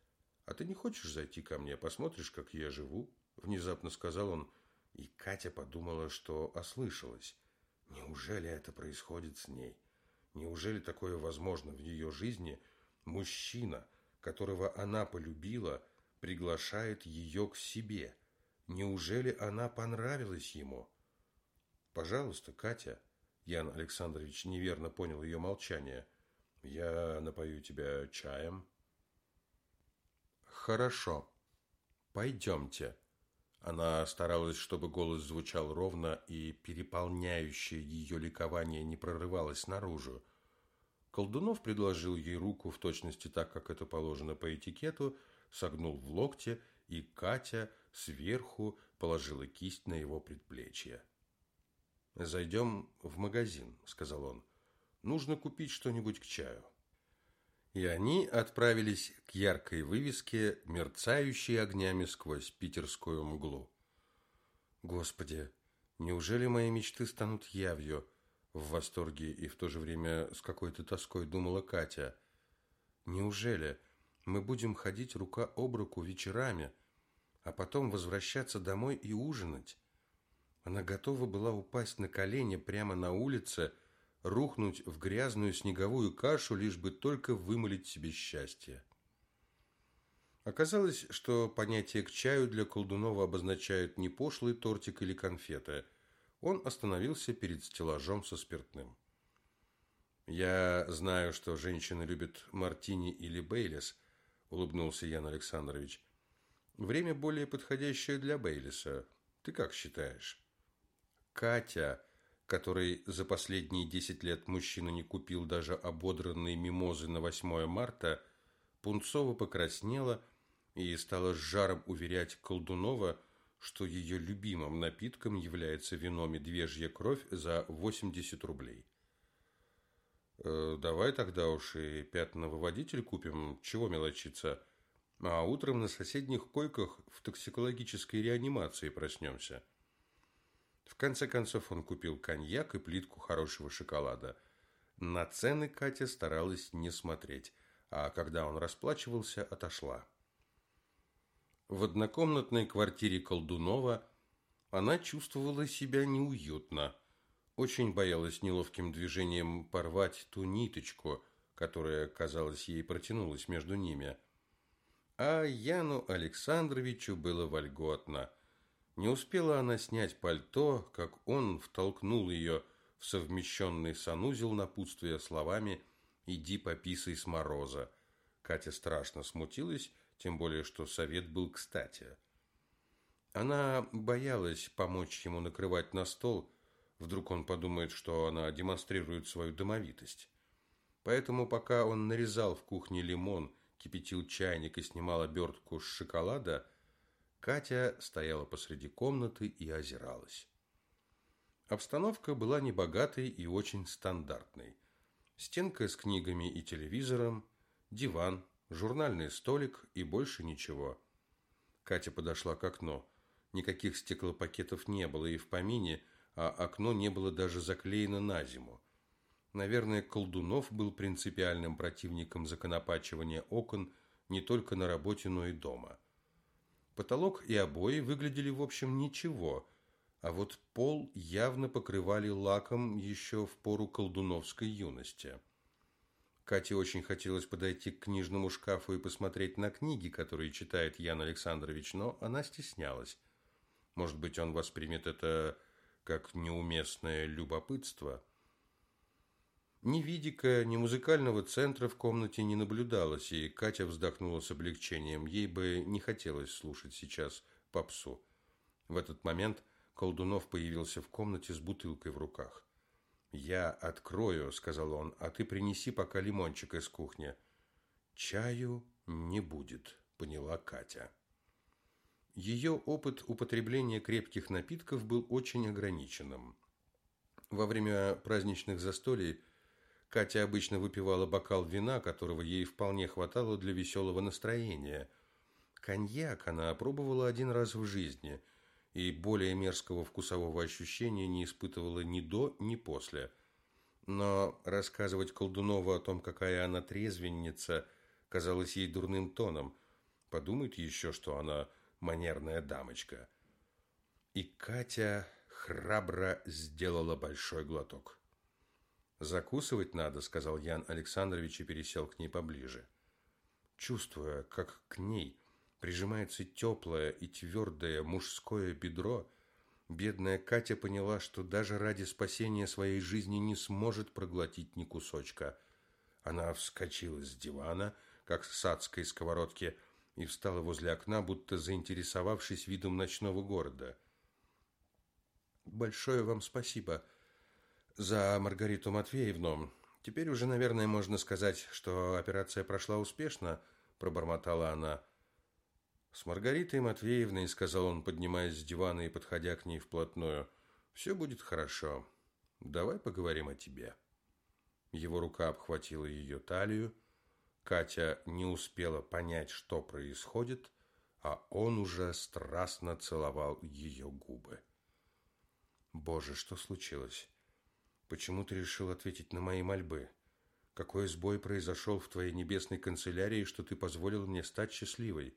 а ты не хочешь зайти ко мне, посмотришь, как я живу?» Внезапно сказал он, и Катя подумала, что ослышалась. Неужели это происходит с ней? Неужели такое возможно в ее жизни – Мужчина, которого она полюбила, приглашает ее к себе. Неужели она понравилась ему? Пожалуйста, Катя. Ян Александрович неверно понял ее молчание. Я напою тебя чаем. Хорошо. Пойдемте. Она старалась, чтобы голос звучал ровно и переполняющее ее ликование не прорывалось наружу. Колдунов предложил ей руку в точности так, как это положено по этикету, согнул в локте, и Катя сверху положила кисть на его предплечье. «Зайдем в магазин», — сказал он. «Нужно купить что-нибудь к чаю». И они отправились к яркой вывеске, мерцающей огнями сквозь питерскую мглу. «Господи, неужели мои мечты станут явью?» В восторге и в то же время с какой-то тоской думала Катя. Неужели мы будем ходить рука об руку вечерами, а потом возвращаться домой и ужинать? Она готова была упасть на колени прямо на улице, рухнуть в грязную снеговую кашу, лишь бы только вымолить себе счастье. Оказалось, что понятие «к чаю» для Колдунова обозначает не пошлый тортик или конфеты – он остановился перед стеллажом со спиртным. «Я знаю, что женщины любят мартини или бейлис», – улыбнулся Ян Александрович. «Время более подходящее для бейлиса. Ты как считаешь?» Катя, которой за последние десять лет мужчина не купил даже ободранные мимозы на 8 марта, Пунцова покраснела и стала с жаром уверять Колдунова, что ее любимым напитком является вино «Медвежья кровь» за 80 рублей. «Э, «Давай тогда уж и пятновыводитель купим, чего мелочиться, а утром на соседних койках в токсикологической реанимации проснемся». В конце концов он купил коньяк и плитку хорошего шоколада. На цены Катя старалась не смотреть, а когда он расплачивался, отошла. В однокомнатной квартире Колдунова она чувствовала себя неуютно. Очень боялась неловким движением порвать ту ниточку, которая, казалось, ей протянулась между ними. А Яну Александровичу было вольготно. Не успела она снять пальто, как он втолкнул ее в совмещенный санузел напутствия словами «Иди пописай с мороза». Катя страшно смутилась тем более что совет был кстати. Она боялась помочь ему накрывать на стол, вдруг он подумает, что она демонстрирует свою домовитость. Поэтому пока он нарезал в кухне лимон, кипятил чайник и снимал обертку с шоколада, Катя стояла посреди комнаты и озиралась. Обстановка была небогатой и очень стандартной. Стенка с книгами и телевизором, диван, журнальный столик и больше ничего. Катя подошла к окну. Никаких стеклопакетов не было и в помине, а окно не было даже заклеено на зиму. Наверное, Колдунов был принципиальным противником законопачивания окон не только на работе, но и дома. Потолок и обои выглядели, в общем, ничего, а вот пол явно покрывали лаком еще в пору колдуновской юности. Кате очень хотелось подойти к книжному шкафу и посмотреть на книги, которые читает Ян Александрович, но она стеснялась. Может быть, он воспримет это как неуместное любопытство. Ни видика, ни музыкального центра в комнате не наблюдалось, и Катя вздохнула с облегчением. Ей бы не хотелось слушать сейчас попсу. В этот момент Колдунов появился в комнате с бутылкой в руках. «Я открою», — сказал он, — «а ты принеси пока лимончик из кухни». «Чаю не будет», — поняла Катя. Ее опыт употребления крепких напитков был очень ограниченным. Во время праздничных застолий Катя обычно выпивала бокал вина, которого ей вполне хватало для веселого настроения. Коньяк она опробовала один раз в жизни — и более мерзкого вкусового ощущения не испытывала ни до, ни после. Но рассказывать Колдунову о том, какая она трезвенница, казалось ей дурным тоном. Подумает еще, что она манерная дамочка. И Катя храбро сделала большой глоток. «Закусывать надо», — сказал Ян Александрович и пересел к ней поближе. Чувствуя, как к ней прижимается теплое и твердое мужское бедро, бедная Катя поняла, что даже ради спасения своей жизни не сможет проглотить ни кусочка. Она вскочила с дивана, как с адской сковородки, и встала возле окна, будто заинтересовавшись видом ночного города. «Большое вам спасибо за Маргариту Матвеевну. Теперь уже, наверное, можно сказать, что операция прошла успешно», – пробормотала она. «С Маргаритой Матвеевной», — сказал он, поднимаясь с дивана и подходя к ней вплотную, — «все будет хорошо. Давай поговорим о тебе». Его рука обхватила ее талию. Катя не успела понять, что происходит, а он уже страстно целовал ее губы. «Боже, что случилось? Почему ты решил ответить на мои мольбы? Какой сбой произошел в твоей небесной канцелярии, что ты позволил мне стать счастливой?»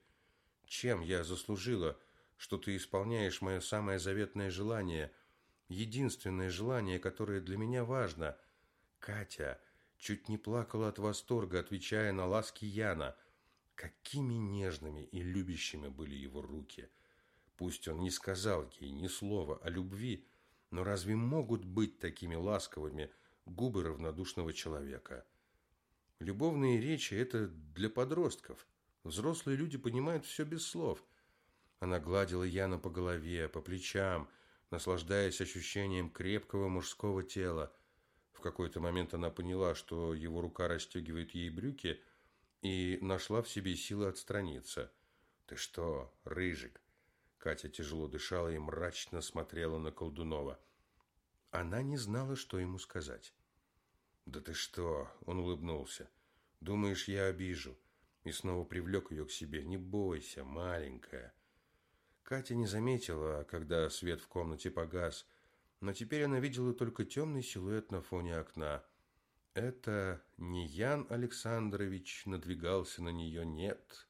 Чем я заслужила, что ты исполняешь мое самое заветное желание, единственное желание, которое для меня важно? Катя чуть не плакала от восторга, отвечая на ласки Яна. Какими нежными и любящими были его руки. Пусть он не сказал ей ни слова о любви, но разве могут быть такими ласковыми губы равнодушного человека? Любовные речи – это для подростков – Взрослые люди понимают все без слов. Она гладила Яна по голове, по плечам, наслаждаясь ощущением крепкого мужского тела. В какой-то момент она поняла, что его рука расстегивает ей брюки, и нашла в себе силы отстраниться. «Ты что, рыжик?» Катя тяжело дышала и мрачно смотрела на Колдунова. Она не знала, что ему сказать. «Да ты что?» – он улыбнулся. «Думаешь, я обижу?» И снова привлек ее к себе. «Не бойся, маленькая». Катя не заметила, когда свет в комнате погас, но теперь она видела только темный силуэт на фоне окна. Это не Ян Александрович надвигался на нее, нет.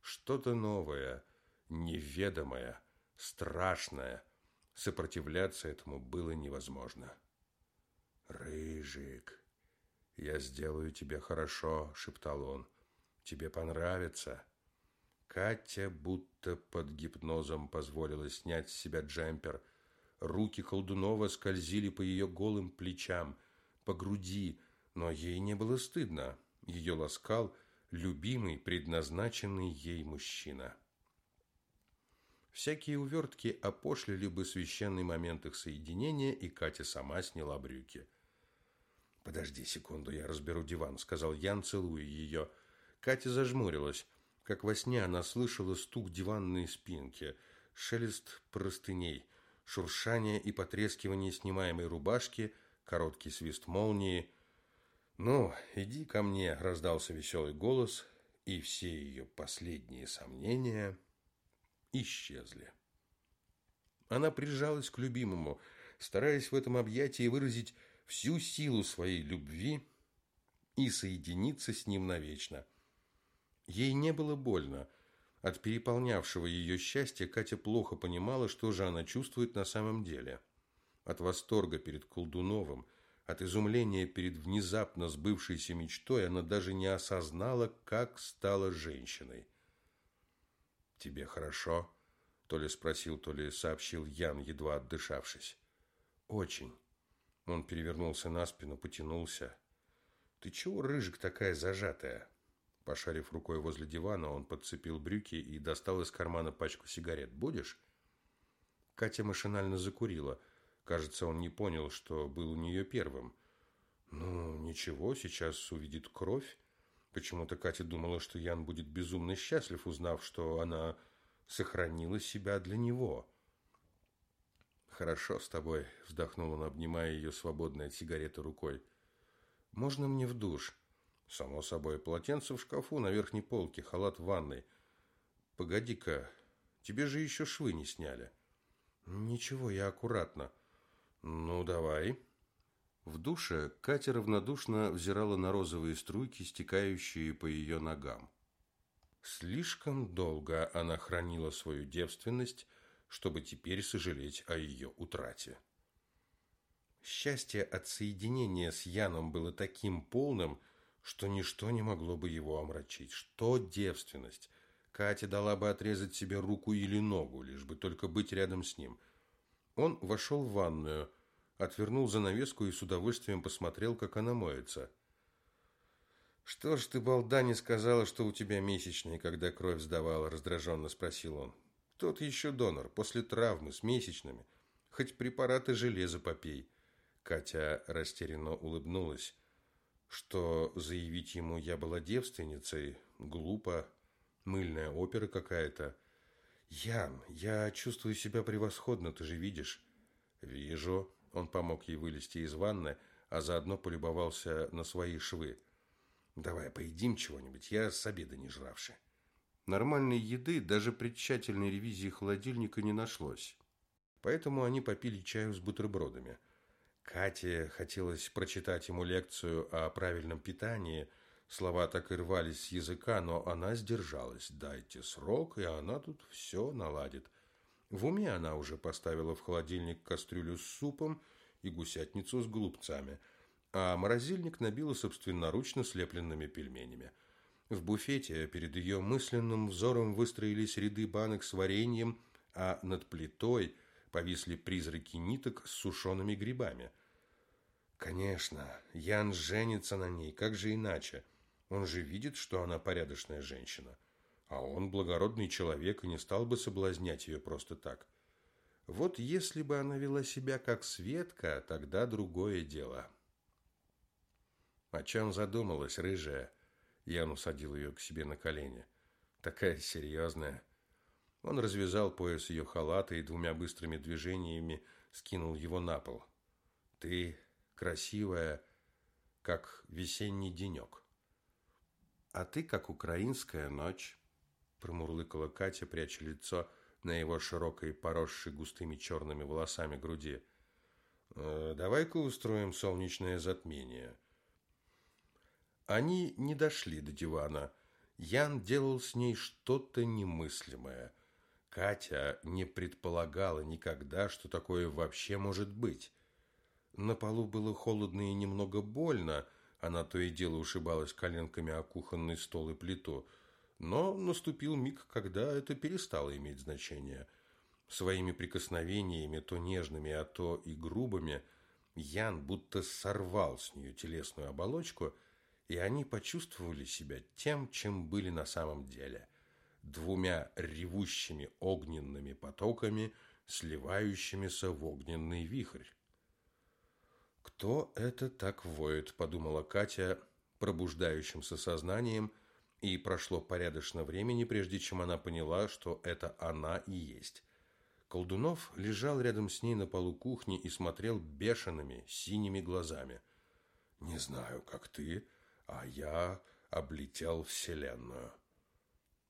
Что-то новое, неведомое, страшное. Сопротивляться этому было невозможно. «Рыжик, я сделаю тебе хорошо», — шептал он. «Тебе понравится». Катя будто под гипнозом позволила снять с себя джемпер. Руки Колдунова скользили по ее голым плечам, по груди, но ей не было стыдно. Ее ласкал любимый, предназначенный ей мужчина. Всякие увертки опошлили бы священный момент их соединения, и Катя сама сняла брюки. «Подожди секунду, я разберу диван», — сказал Ян, целуя ее. Катя зажмурилась. Как во сне она слышала стук диванной спинки, шелест простыней, шуршание и потрескивание снимаемой рубашки, короткий свист молнии. «Ну, иди ко мне», — раздался веселый голос, и все ее последние сомнения исчезли. Она прижалась к любимому, стараясь в этом объятии выразить всю силу своей любви и соединиться с ним навечно. Ей не было больно. От переполнявшего ее счастья Катя плохо понимала, что же она чувствует на самом деле. От восторга перед Колдуновым, от изумления перед внезапно сбывшейся мечтой она даже не осознала, как стала женщиной. «Тебе хорошо?» – то ли спросил, то ли сообщил Ян, едва отдышавшись. «Очень». Он перевернулся на спину, потянулся. «Ты чего, рыжик, такая зажатая?» Пошарив рукой возле дивана, он подцепил брюки и достал из кармана пачку сигарет. «Будешь?» Катя машинально закурила. Кажется, он не понял, что был у нее первым. «Ну, ничего, сейчас увидит кровь». Почему-то Катя думала, что Ян будет безумно счастлив, узнав, что она сохранила себя для него. «Хорошо с тобой», – вздохнул он, обнимая ее свободной от сигареты рукой. «Можно мне в душ?» Само собой, полотенце в шкафу на верхней полке, халат в ванной. Погоди-ка, тебе же еще швы не сняли. Ничего, я аккуратно. Ну, давай. В душе Катя равнодушно взирала на розовые струйки, стекающие по ее ногам. Слишком долго она хранила свою девственность, чтобы теперь сожалеть о ее утрате. Счастье от соединения с Яном было таким полным, что ничто не могло бы его омрачить. Что девственность? Катя дала бы отрезать себе руку или ногу, лишь бы только быть рядом с ним. Он вошел в ванную, отвернул занавеску и с удовольствием посмотрел, как она моется. «Что ж ты, балда, не сказала, что у тебя месячные, когда кровь сдавала?» – раздраженно спросил он. «Тот еще донор, после травмы, с месячными. Хоть препараты железа попей». Катя растерянно улыбнулась что заявить ему я была девственницей глупо, мыльная опера какая-то. Ян, я чувствую себя превосходно, ты же видишь. Вижу. Он помог ей вылезти из ванны, а заодно полюбовался на свои швы. Давай поедим чего-нибудь, я с обеда не жравший. Нормальной еды даже при тщательной ревизии холодильника не нашлось. Поэтому они попили чаю с бутербродами – Кате хотелось прочитать ему лекцию о правильном питании. Слова так и рвались с языка, но она сдержалась. Дайте срок, и она тут все наладит. В уме она уже поставила в холодильник кастрюлю с супом и гусятницу с голубцами, а морозильник набила собственноручно слепленными пельменями. В буфете перед ее мысленным взором выстроились ряды банок с вареньем, а над плитой – повисли призраки ниток с сушеными грибами. Конечно, Ян женится на ней, как же иначе? Он же видит, что она порядочная женщина. А он благородный человек и не стал бы соблазнять ее просто так. Вот если бы она вела себя как Светка, тогда другое дело. Чем задумалась рыжая? Ян усадил ее к себе на колени. Такая серьезная. Он развязал пояс ее халата и двумя быстрыми движениями скинул его на пол. Ты красивая, как весенний денек. А ты, как украинская ночь, промурлыкала Катя, пряча лицо на его широкой, поросшей густыми черными волосами груди. «Э, «Давай-ка устроим солнечное затмение». Они не дошли до дивана. Ян делал с ней что-то немыслимое. Катя не предполагала никогда, что такое вообще может быть. На полу было холодно и немного больно, она то и дело ушибалась коленками о кухонный стол и плиту – но наступил миг, когда это перестало иметь значение. Своими прикосновениями, то нежными, а то и грубыми, Ян будто сорвал с нее телесную оболочку, и они почувствовали себя тем, чем были на самом деле – двумя ревущими огненными потоками, сливающимися в огненный вихрь. «Кто это так воет?» – подумала Катя пробуждающимся сознанием – и прошло порядочно времени, прежде чем она поняла, что это она и есть. Колдунов лежал рядом с ней на полу кухни и смотрел бешеными, синими глазами. «Не знаю, как ты, а я облетел вселенную.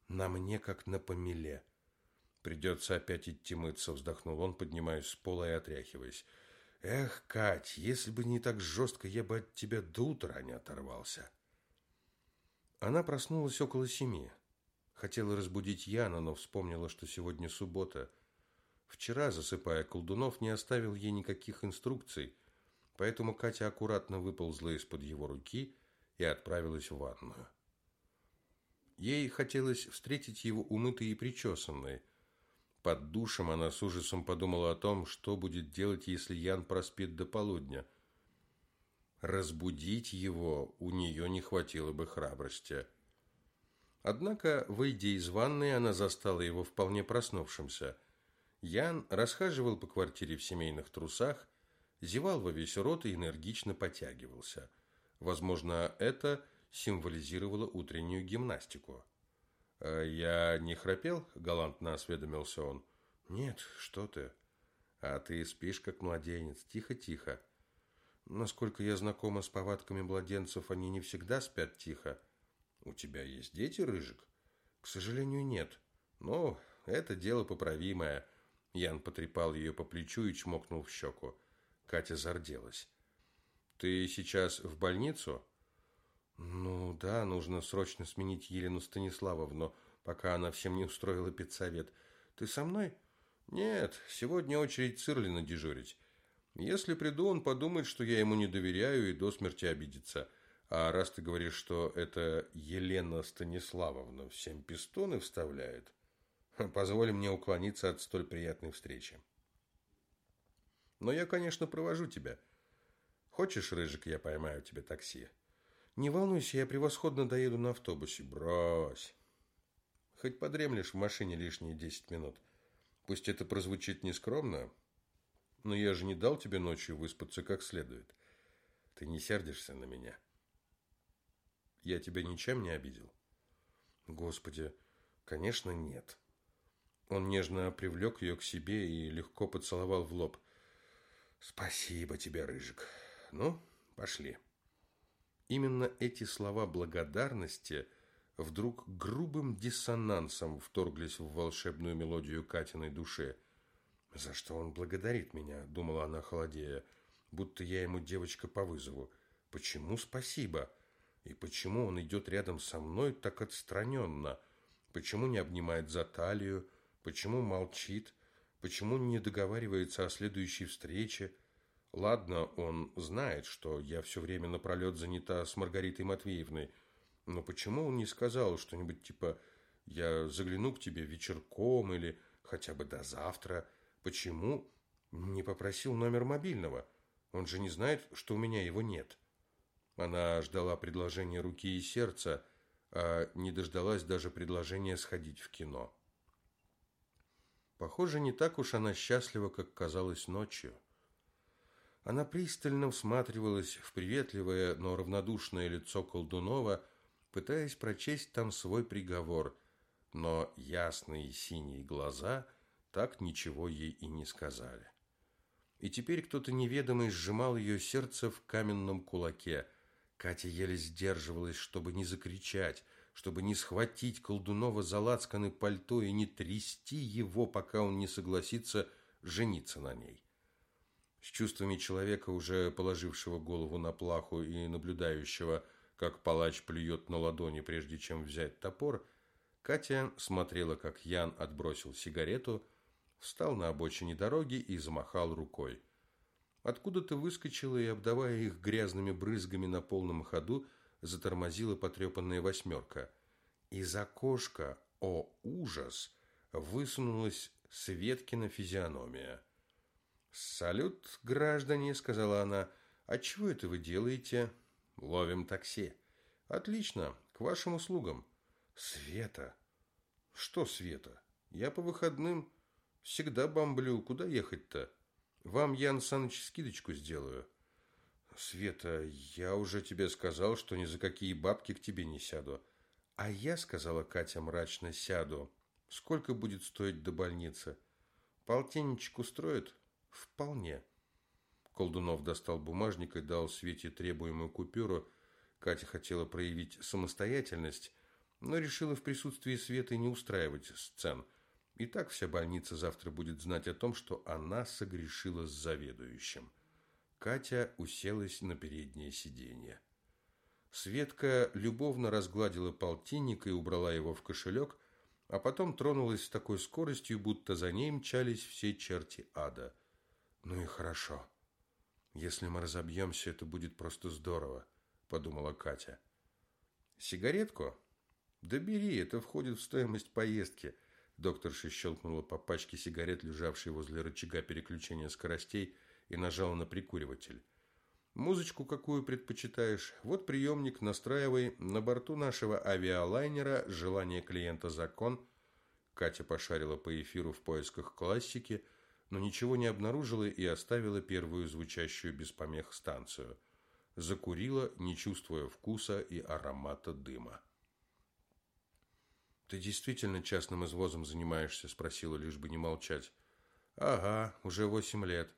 На мне, как на помеле. Придется опять идти мыться», — вздохнул он, поднимаясь с пола и отряхиваясь. «Эх, Кать, если бы не так жестко, я бы от тебя до утра не оторвался». Она проснулась около семи. Хотела разбудить Яна, но вспомнила, что сегодня суббота. Вчера, засыпая, Колдунов не оставил ей никаких инструкций, поэтому Катя аккуратно выползла из-под его руки и отправилась в ванную. Ей хотелось встретить его умытой и причесанной. Под душем она с ужасом подумала о том, что будет делать, если Ян проспит до полудня – Разбудить его у нее не хватило бы храбрости. Однако, выйдя из ванной, она застала его вполне проснувшимся. Ян расхаживал по квартире в семейных трусах, зевал во весь рот и энергично потягивался. Возможно, это символизировало утреннюю гимнастику. «А «Я не храпел?» – галантно осведомился он. «Нет, что ты?» «А ты спишь, как младенец. Тихо-тихо». Насколько я знакома с повадками младенцев, они не всегда спят тихо. У тебя есть дети, Рыжик? К сожалению, нет. Но это дело поправимое. Ян потрепал ее по плечу и чмокнул в щеку. Катя зарделась. Ты сейчас в больницу? Ну да, нужно срочно сменить Елену Станиславовну, пока она всем не устроила педсовет. Ты со мной? Нет, сегодня очередь Цирлина дежурить. Если приду, он подумает, что я ему не доверяю и до смерти обидится. А раз ты говоришь, что это Елена Станиславовна всем пистоны вставляет, позволь мне уклониться от столь приятной встречи. Но я, конечно, провожу тебя. Хочешь, Рыжик, я поймаю тебе такси? Не волнуйся, я превосходно доеду на автобусе. Брось. Хоть подремлешь в машине лишние десять минут. Пусть это прозвучит нескромно, но я же не дал тебе ночью выспаться как следует. Ты не сердишься на меня? Я тебя ничем не обидел? Господи, конечно, нет. Он нежно привлек ее к себе и легко поцеловал в лоб. Спасибо тебе, Рыжик. Ну, пошли. Именно эти слова благодарности вдруг грубым диссонансом вторглись в волшебную мелодию Катиной души – «За что он благодарит меня?» – думала она, холодея. «Будто я ему девочка по вызову. Почему спасибо? И почему он идет рядом со мной так отстраненно? Почему не обнимает за талию? Почему молчит? Почему не договаривается о следующей встрече?» Ладно, он знает, что я все время напролет занята с Маргаритой Матвеевной, но почему он не сказал что-нибудь типа «я загляну к тебе вечерком» или «хотя бы до завтра»? Почему не попросил номер мобильного? Он же не знает, что у меня его нет. Она ждала предложения руки и сердца, а не дождалась даже предложения сходить в кино. Похоже, не так уж она счастлива, как казалось ночью. Она пристально всматривалась в приветливое, но равнодушное лицо Колдунова, пытаясь прочесть там свой приговор, но ясные синие глаза так ничего ей и не сказали. И теперь кто-то неведомый сжимал ее сердце в каменном кулаке. Катя еле сдерживалась, чтобы не закричать, чтобы не схватить Колдунова за лацканы пальто и не трясти его, пока он не согласится жениться на ней. С чувствами человека, уже положившего голову на плаху и наблюдающего, как палач плюет на ладони, прежде чем взять топор, Катя смотрела, как Ян отбросил сигарету, встал на обочине дороги и замахал рукой. Откуда-то выскочила и, обдавая их грязными брызгами на полном ходу, затормозила потрепанная восьмерка. Из окошка, о ужас, высунулась Светкина физиономия. «Салют, граждане», — сказала она. «А чего это вы делаете?» «Ловим такси». «Отлично, к вашим услугам». «Света». «Что Света? Я по выходным всегда бомблю. Куда ехать-то? Вам, Ян Саныч, скидочку сделаю». «Света, я уже тебе сказал, что ни за какие бабки к тебе не сяду». «А я, — сказала Катя мрачно, — сяду. Сколько будет стоить до больницы? Полтинничек устроит?» «Вполне». Колдунов достал бумажник и дал Свете требуемую купюру. Катя хотела проявить самостоятельность, но решила в присутствии Светы не устраивать сцен. И так вся больница завтра будет знать о том, что она согрешила с заведующим. Катя уселась на переднее сиденье. Светка любовно разгладила полтинник и убрала его в кошелек, а потом тронулась с такой скоростью, будто за ней мчались все черти ада. «Ну и хорошо. Если мы разобьемся, это будет просто здорово», – подумала Катя. «Сигаретку?» «Да бери, это входит в стоимость поездки». Докторша щелкнула по пачке сигарет, лежавшей возле рычага переключения скоростей, и нажала на прикуриватель. «Музычку какую предпочитаешь? Вот приемник, настраивай. На борту нашего авиалайнера желание клиента закон». Катя пошарила по эфиру в поисках классики, но ничего не обнаружила и оставила первую звучащую без помех станцию. Закурила, не чувствуя вкуса и аромата дыма. «Ты действительно частным извозом занимаешься?» – спросила, лишь бы не молчать. «Ага, уже восемь лет.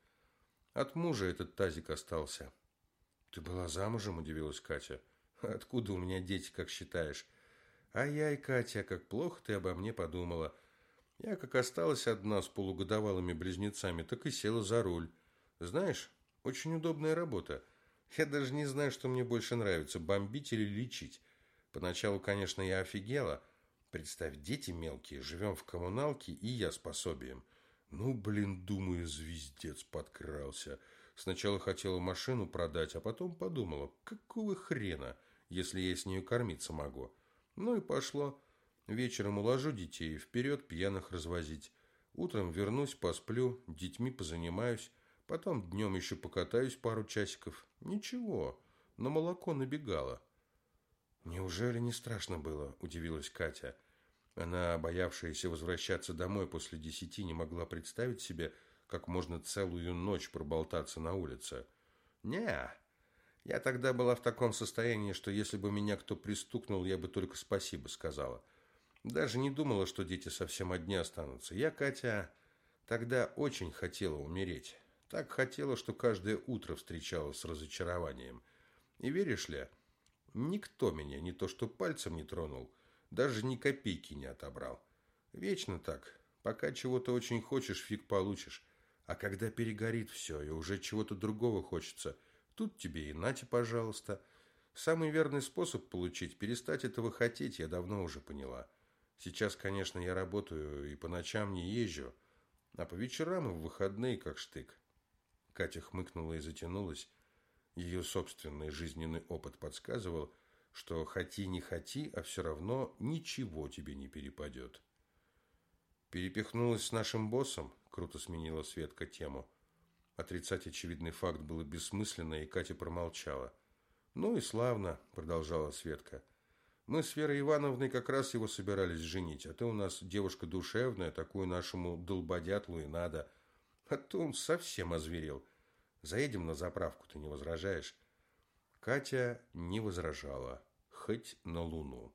От мужа этот тазик остался». «Ты была замужем?» – удивилась Катя. «Откуда у меня дети, как считаешь?» «Ай-яй, Катя, как плохо ты обо мне подумала. Я как осталась одна с полугодовалыми близнецами, так и села за руль. Знаешь, очень удобная работа. Я даже не знаю, что мне больше нравится – бомбить или лечить. Поначалу, конечно, я офигела – Представь, дети мелкие, живем в коммуналке, и я с пособием. Ну, блин, думаю, звездец подкрался. Сначала хотела машину продать, а потом подумала, какого хрена, если я с нею кормиться могу. Ну и пошло. Вечером уложу детей, вперед пьяных развозить. Утром вернусь, посплю, детьми позанимаюсь, потом днем еще покатаюсь пару часиков. Ничего, на молоко набегала. «Неужели не страшно было?» – удивилась Катя. Она, боявшаяся возвращаться домой после десяти, не могла представить себе, как можно целую ночь проболтаться на улице. не я тогда была в таком состоянии, что если бы меня кто пристукнул, я бы только спасибо сказала. Даже не думала, что дети совсем одни останутся. Я, Катя, тогда очень хотела умереть. Так хотела, что каждое утро встречала с разочарованием. И веришь ли, никто меня не то что пальцем не тронул – даже ни копейки не отобрал. Вечно так. Пока чего-то очень хочешь, фиг получишь. А когда перегорит все, и уже чего-то другого хочется, тут тебе и нате, пожалуйста. Самый верный способ получить, перестать этого хотеть, я давно уже поняла. Сейчас, конечно, я работаю и по ночам не езжу, а по вечерам и в выходные как штык. Катя хмыкнула и затянулась. Ее собственный жизненный опыт подсказывал – что хоти не хоти, а все равно ничего тебе не перепадет. Перепихнулась с нашим боссом, круто сменила Светка тему. Отрицать очевидный факт было бессмысленно, и Катя промолчала. «Ну и славно», – продолжала Светка. Мы с Верой Ивановной как раз его собирались женить, а ты у нас девушка душевная, такую нашему долбодятлу и надо. А то он совсем озверел. Заедем на заправку, ты не возражаешь?» Катя не возражала, хоть на луну.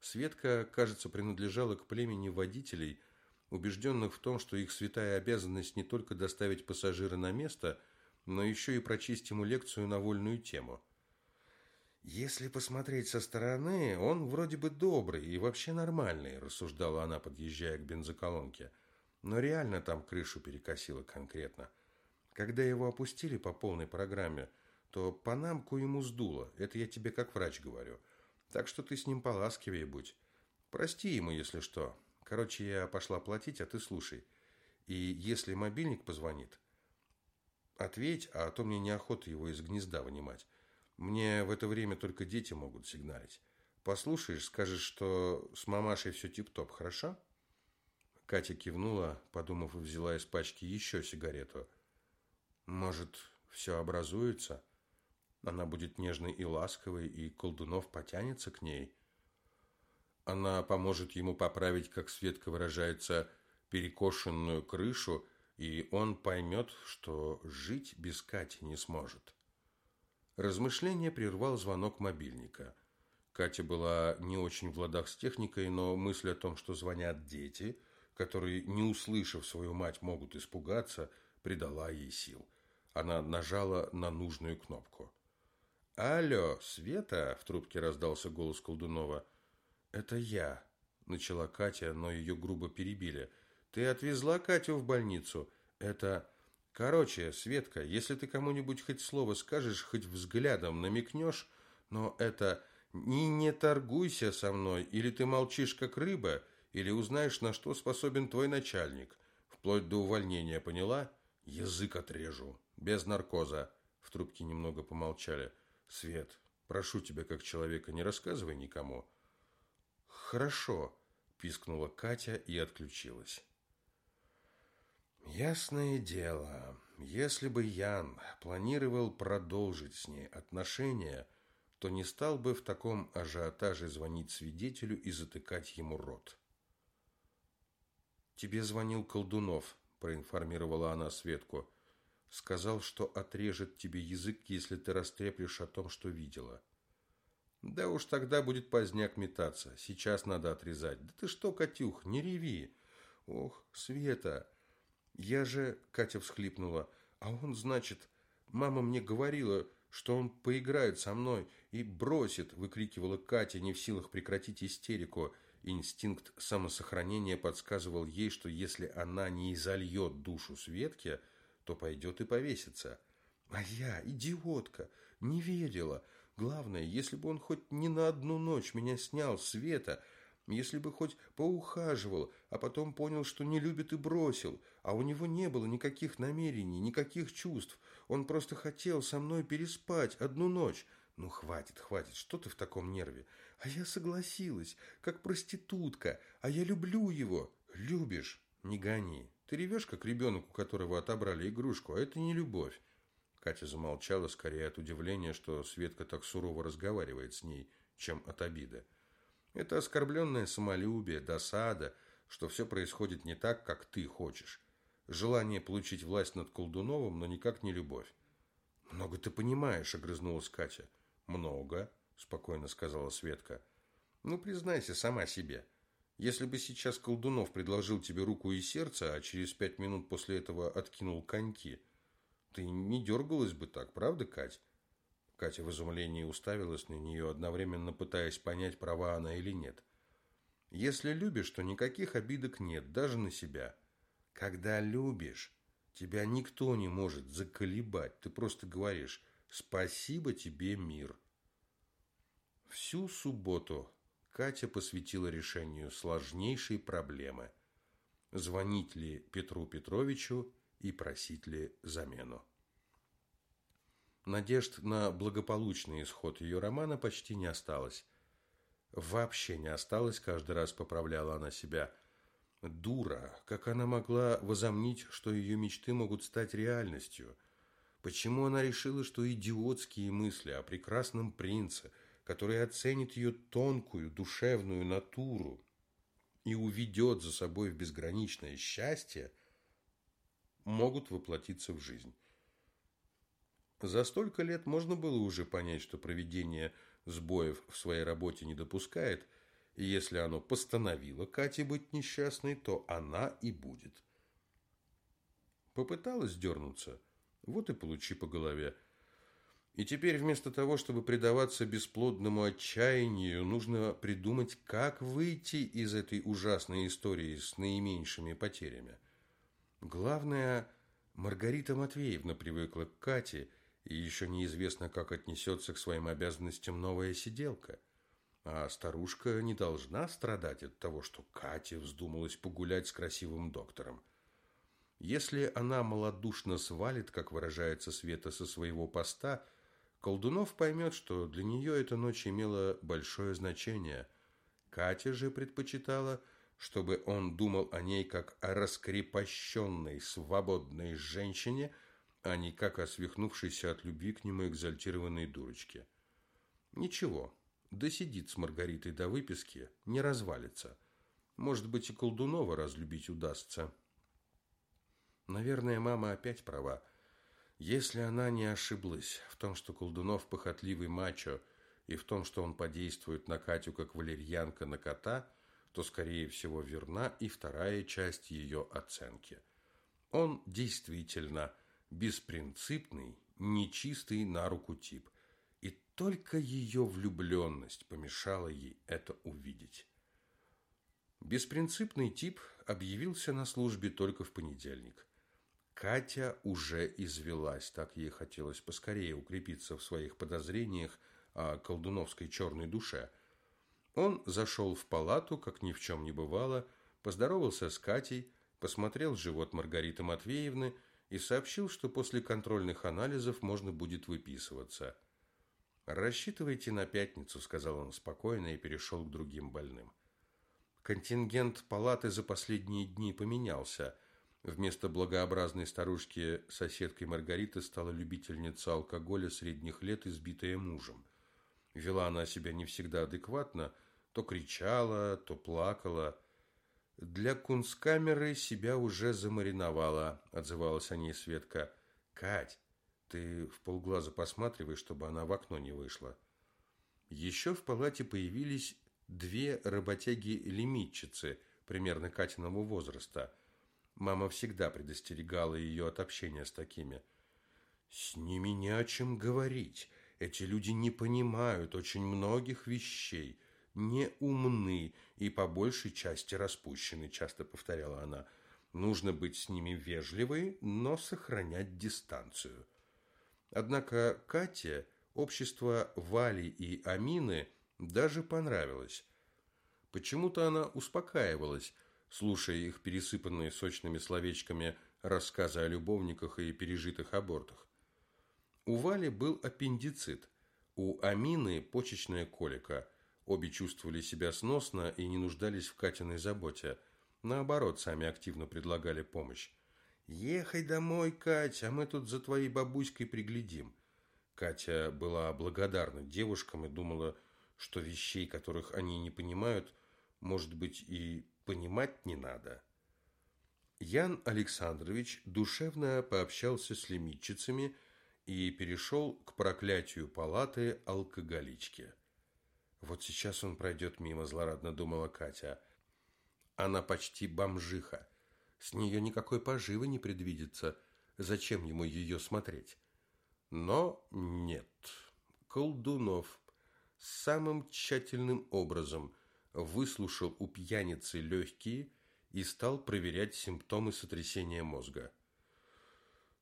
Светка, кажется, принадлежала к племени водителей, убежденных в том, что их святая обязанность не только доставить пассажира на место, но еще и прочесть ему лекцию на вольную тему. «Если посмотреть со стороны, он вроде бы добрый и вообще нормальный», рассуждала она, подъезжая к бензоколонке. «Но реально там крышу перекосило конкретно. Когда его опустили по полной программе, то панамку ему сдуло. Это я тебе как врач говорю». Так что ты с ним поласкивее будь. Прости ему, если что. Короче, я пошла платить, а ты слушай. И если мобильник позвонит, ответь, а то мне неохота его из гнезда вынимать. Мне в это время только дети могут сигналить. Послушаешь, скажешь, что с мамашей все тип-топ, хорошо? Катя кивнула, подумав, и взяла из пачки еще сигарету. Может, все образуется? Она будет нежной и ласковой, и Колдунов потянется к ней. Она поможет ему поправить, как Светка выражается, перекошенную крышу, и он поймет, что жить без Кати не сможет. Размышление прервал звонок мобильника. Катя была не очень в ладах с техникой, но мысль о том, что звонят дети, которые, не услышав свою мать, могут испугаться, придала ей сил. Она нажала на нужную кнопку. «Алло, Света!» – в трубке раздался голос Колдунова. «Это я», – начала Катя, но ее грубо перебили. «Ты отвезла Катю в больницу? Это...» «Короче, Светка, если ты кому-нибудь хоть слово скажешь, хоть взглядом намекнешь, но это... Не, не торгуйся со мной, или ты молчишь, как рыба, или узнаешь, на что способен твой начальник. Вплоть до увольнения, поняла? Язык отрежу. Без наркоза». В трубке немного помолчали. Свет, прошу тебя как человека, не рассказывай никому. Хорошо, пискнула Катя и отключилась. Ясное дело, если бы Ян планировал продолжить с ней отношения, то не стал бы в таком ажиотаже звонить свидетелю и затыкать ему рот. «Тебе звонил Колдунов», – проинформировала она Светку. Сказал, что отрежет тебе язык, если ты растреплешь о том, что видела. Да уж тогда будет поздняк метаться. Сейчас надо отрезать. Да ты что, Катюх, не реви. Ох, Света, я же... Катя всхлипнула. А он, значит... Мама мне говорила, что он поиграет со мной и бросит, выкрикивала Катя, не в силах прекратить истерику. Инстинкт самосохранения подсказывал ей, что если она не изольет душу Светке, то пойдет и повесится. А я, идиотка, не верила. Главное, если бы он хоть не на одну ночь меня снял с света, если бы хоть поухаживал, а потом понял, что не любит и бросил, а у него не было никаких намерений, никаких чувств, он просто хотел со мной переспать одну ночь. Ну, хватит, хватит, что ты в таком нерве? А я согласилась, как проститутка, а я люблю его. Любишь? Не гони. Ты ревешь, как ребенок, у которого отобрали игрушку, а это не любовь. Катя замолчала скорее от удивления, что Светка так сурово разговаривает с ней, чем от обиды. Это оскорбленное самолюбие, досада, что все происходит не так, как ты хочешь. Желание получить власть над Колдуновым, но никак не любовь. «Много ты понимаешь», — огрызнулась Катя. «Много», — спокойно сказала Светка. «Ну, признайся сама себе. Если бы сейчас Колдунов предложил тебе руку и сердце, а через пять минут после этого откинул коньки, ты не дергалась бы так, правда, Кать? Катя в изумлении уставилась на нее, одновременно пытаясь понять, права она или нет. Если любишь, то никаких обидок нет, даже на себя. Когда любишь, тебя никто не может заколебать. Ты просто говоришь «Спасибо тебе, мир». Всю субботу Катя посвятила решению сложнейшей проблемы – звонить ли Петру Петровичу и просить ли замену. Надежд на благополучный исход ее романа почти не осталось. Вообще не осталось, каждый раз поправляла она себя. Дура, как она могла возомнить, что ее мечты могут стать реальностью? Почему она решила, что идиотские мысли о прекрасном принце – который оценит ее тонкую душевную натуру и уведет за собой в безграничное счастье, могут воплотиться в жизнь. За столько лет можно было уже понять, что проведение сбоев в своей работе не допускает, и если оно постановило Кате быть несчастной, то она и будет. Попыталась дернуться, вот и получи по голове. И теперь вместо того, чтобы предаваться бесплодному отчаянию, нужно придумать, как выйти из этой ужасной истории с наименьшими потерями. Главное, Маргарита Матвеевна привыкла к Кате, и еще неизвестно, как отнесется к своим обязанностям новая сиделка. А старушка не должна страдать от того, что Кате вздумалась погулять с красивым доктором. Если она малодушно свалит, как выражается Света, со своего поста, Колдунов поймет, что для нее эта ночь имела большое значение. Катя же предпочитала, чтобы он думал о ней как о раскрепощенной, свободной женщине, а не как о свихнувшейся от любви к нему экзальтированной дурочке. Ничего, досидит с Маргаритой до выписки, не развалится. Может быть, и Колдунова разлюбить удастся. Наверное, мама опять права. Если она не ошиблась в том, что Колдунов похотливый мачо, и в том, что он подействует на Катю как валерьянка на кота, то, скорее всего, верна и вторая часть ее оценки. Он действительно беспринципный, нечистый на руку тип. И только ее влюбленность помешала ей это увидеть. Беспринципный тип объявился на службе только в понедельник. Катя уже извелась, так ей хотелось поскорее укрепиться в своих подозрениях о колдуновской черной душе. Он зашел в палату, как ни в чем не бывало, поздоровался с Катей, посмотрел живот Маргариты Матвеевны и сообщил, что после контрольных анализов можно будет выписываться. «Рассчитывайте на пятницу», – сказал он спокойно и перешел к другим больным. Контингент палаты за последние дни поменялся – Вместо благообразной старушки соседкой Маргариты стала любительница алкоголя средних лет, избитая мужем. Вела она себя не всегда адекватно, то кричала, то плакала. «Для кунсткамеры себя уже замариновала», – отзывалась о ней Светка. «Кать, ты в полглаза посматривай, чтобы она в окно не вышла». Еще в палате появились две работяги-лимитчицы примерно Катиного возраста – Мама всегда предостерегала ее от общения с такими. «С ними не о чем говорить. Эти люди не понимают очень многих вещей, не умны и по большей части распущены», часто повторяла она. «Нужно быть с ними вежливой, но сохранять дистанцию». Однако Кате общество Вали и Амины даже понравилось. Почему-то она успокаивалась, слушая их пересыпанные сочными словечками рассказы о любовниках и пережитых абортах. У Вали был аппендицит, у Амины почечная колика. Обе чувствовали себя сносно и не нуждались в Катиной заботе. Наоборот, сами активно предлагали помощь. «Ехай домой, Катя, а мы тут за твоей бабуськой приглядим». Катя была благодарна девушкам и думала, что вещей, которых они не понимают, может быть, и понимать не надо. Ян Александрович душевно пообщался с лимитчицами и перешел к проклятию палаты алкоголички. Вот сейчас он пройдет мимо, злорадно думала Катя. Она почти бомжиха. С нее никакой поживы не предвидится. Зачем ему ее смотреть? Но нет. Колдунов самым тщательным образом выслушал у пьяницы легкие и стал проверять симптомы сотрясения мозга.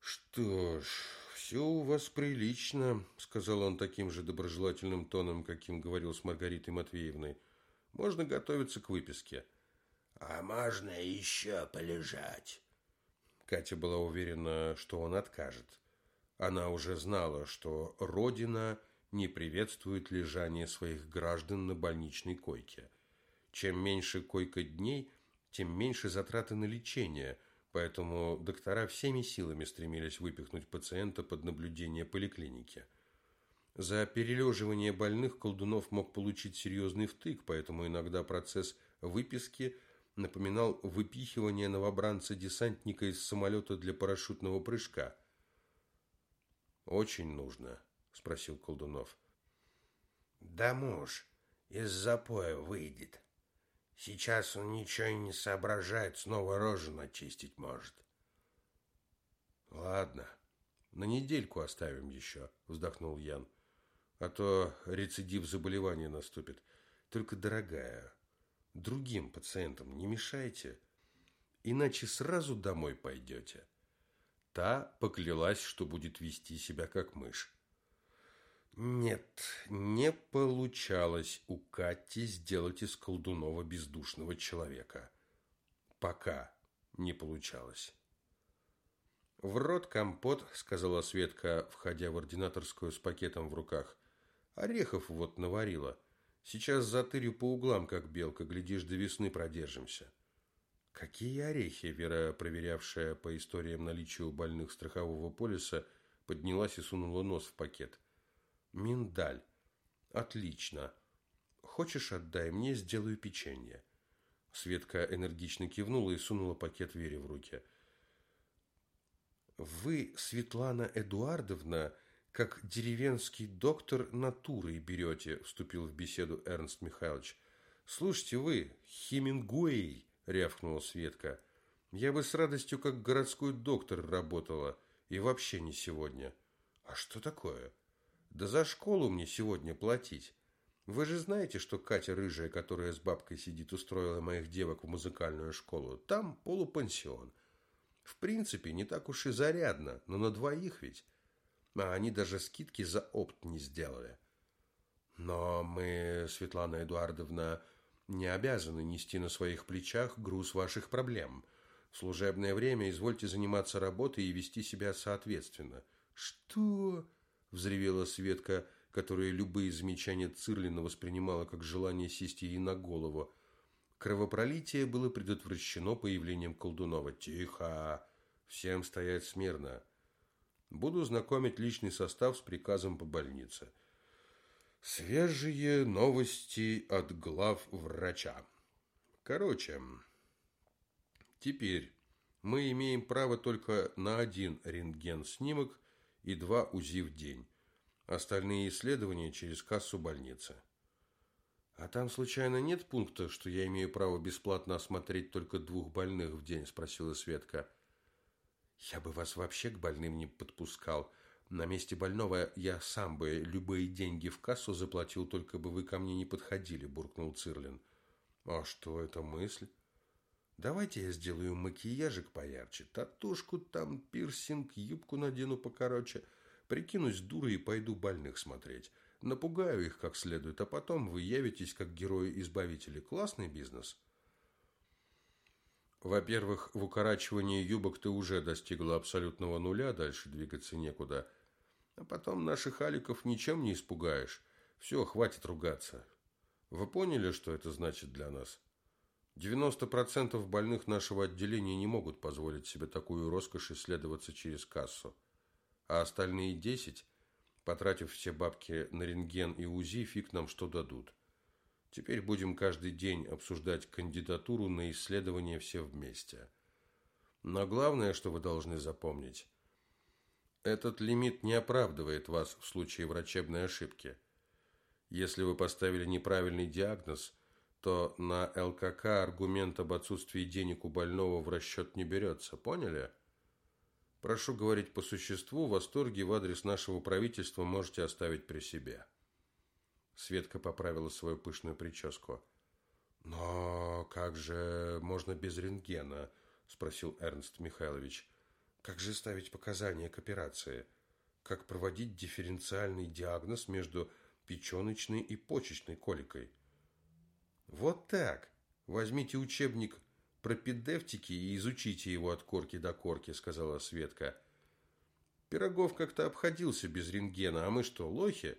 «Что ж, все у вас прилично», – сказал он таким же доброжелательным тоном, каким говорил с Маргаритой Матвеевной. «Можно готовиться к выписке». «А можно еще полежать?» Катя была уверена, что он откажет. Она уже знала, что Родина не приветствует лежание своих граждан на больничной койке – чем меньше койко-дней, тем меньше затраты на лечение, поэтому доктора всеми силами стремились выпихнуть пациента под наблюдение поликлиники. За перележивание больных Колдунов мог получить серьезный втык, поэтому иногда процесс выписки напоминал выпихивание новобранца-десантника из самолета для парашютного прыжка. «Очень нужно», – спросил Колдунов. «Да муж из запоя выйдет. Сейчас он ничего и не соображает, снова рожу начистить может». «Ладно, на недельку оставим еще», – вздохнул Ян а то рецидив заболевания наступит. Только, дорогая, другим пациентам не мешайте, иначе сразу домой пойдете. Та поклялась, что будет вести себя как мышь. Нет, не получалось у Кати сделать из колдунова бездушного человека. Пока не получалось. «В рот компот», — сказала Светка, входя в ординаторскую с пакетом в руках. Орехов вот наварила. Сейчас затырю по углам, как белка, глядишь, до весны продержимся. Какие орехи, Вера, проверявшая по историям наличия у больных страхового полиса, поднялась и сунула нос в пакет. Миндаль. Отлично. Хочешь, отдай мне, сделаю печенье. Светка энергично кивнула и сунула пакет Вере в руки. Вы, Светлана Эдуардовна, как деревенский доктор натурой берете, вступил в беседу Эрнст Михайлович. Слушайте вы, Хемингуэй, рявкнула Светка. Я бы с радостью как городской доктор работала, и вообще не сегодня. А что такое? Да за школу мне сегодня платить. Вы же знаете, что Катя Рыжая, которая с бабкой сидит, устроила моих девок в музыкальную школу. Там полупансион. В принципе, не так уж и зарядно, но на двоих ведь а они даже скидки за опт не сделали. Но мы, Светлана Эдуардовна, не обязаны нести на своих плечах груз ваших проблем. В служебное время извольте заниматься работой и вести себя соответственно. Что? Взревела Светка, которая любые замечания Цирлина воспринимала как желание сесть ей на голову. Кровопролитие было предотвращено появлением Колдунова. Тихо, всем стоять смирно. Буду знакомить личный состав с приказом по больнице. Свежие новости от глав врача. Короче, теперь мы имеем право только на один рентген-снимок и два УЗИ в день. Остальные исследования через кассу больницы. А там случайно нет пункта, что я имею право бесплатно осмотреть только двух больных в день, спросила Светка. Я бы вас вообще к больным не подпускал. На месте больного я сам бы любые деньги в кассу заплатил, только бы вы ко мне не подходили, буркнул Цирлин. А что это мысль? Давайте я сделаю макияжик поярче, татушку там, пирсинг, юбку надену покороче, прикинусь дурой и пойду больных смотреть. Напугаю их как следует, а потом вы явитесь как герои-избавители. Классный бизнес. Во-первых, в укорачивании юбок ты уже достигла абсолютного нуля, дальше двигаться некуда. А потом наших аликов ничем не испугаешь. Все, хватит ругаться. Вы поняли, что это значит для нас? 90% больных нашего отделения не могут позволить себе такую роскошь исследоваться через кассу. А остальные 10, потратив все бабки на рентген и УЗИ, фиг нам что дадут. Теперь будем каждый день обсуждать кандидатуру на исследование все вместе. Но главное, что вы должны запомнить, этот лимит не оправдывает вас в случае врачебной ошибки. Если вы поставили неправильный диагноз, то на ЛКК аргумент об отсутствии денег у больного в расчет не берется. Поняли? Прошу говорить по существу, восторги в адрес нашего правительства можете оставить при себе. Светка поправила свою пышную прическу. «Но как же можно без рентгена?» – спросил Эрнст Михайлович. «Как же ставить показания к операции? Как проводить дифференциальный диагноз между печеночной и почечной коликой?» «Вот так. Возьмите учебник пропедевтики и изучите его от корки до корки», – сказала Светка. «Пирогов как-то обходился без рентгена, а мы что, лохи?»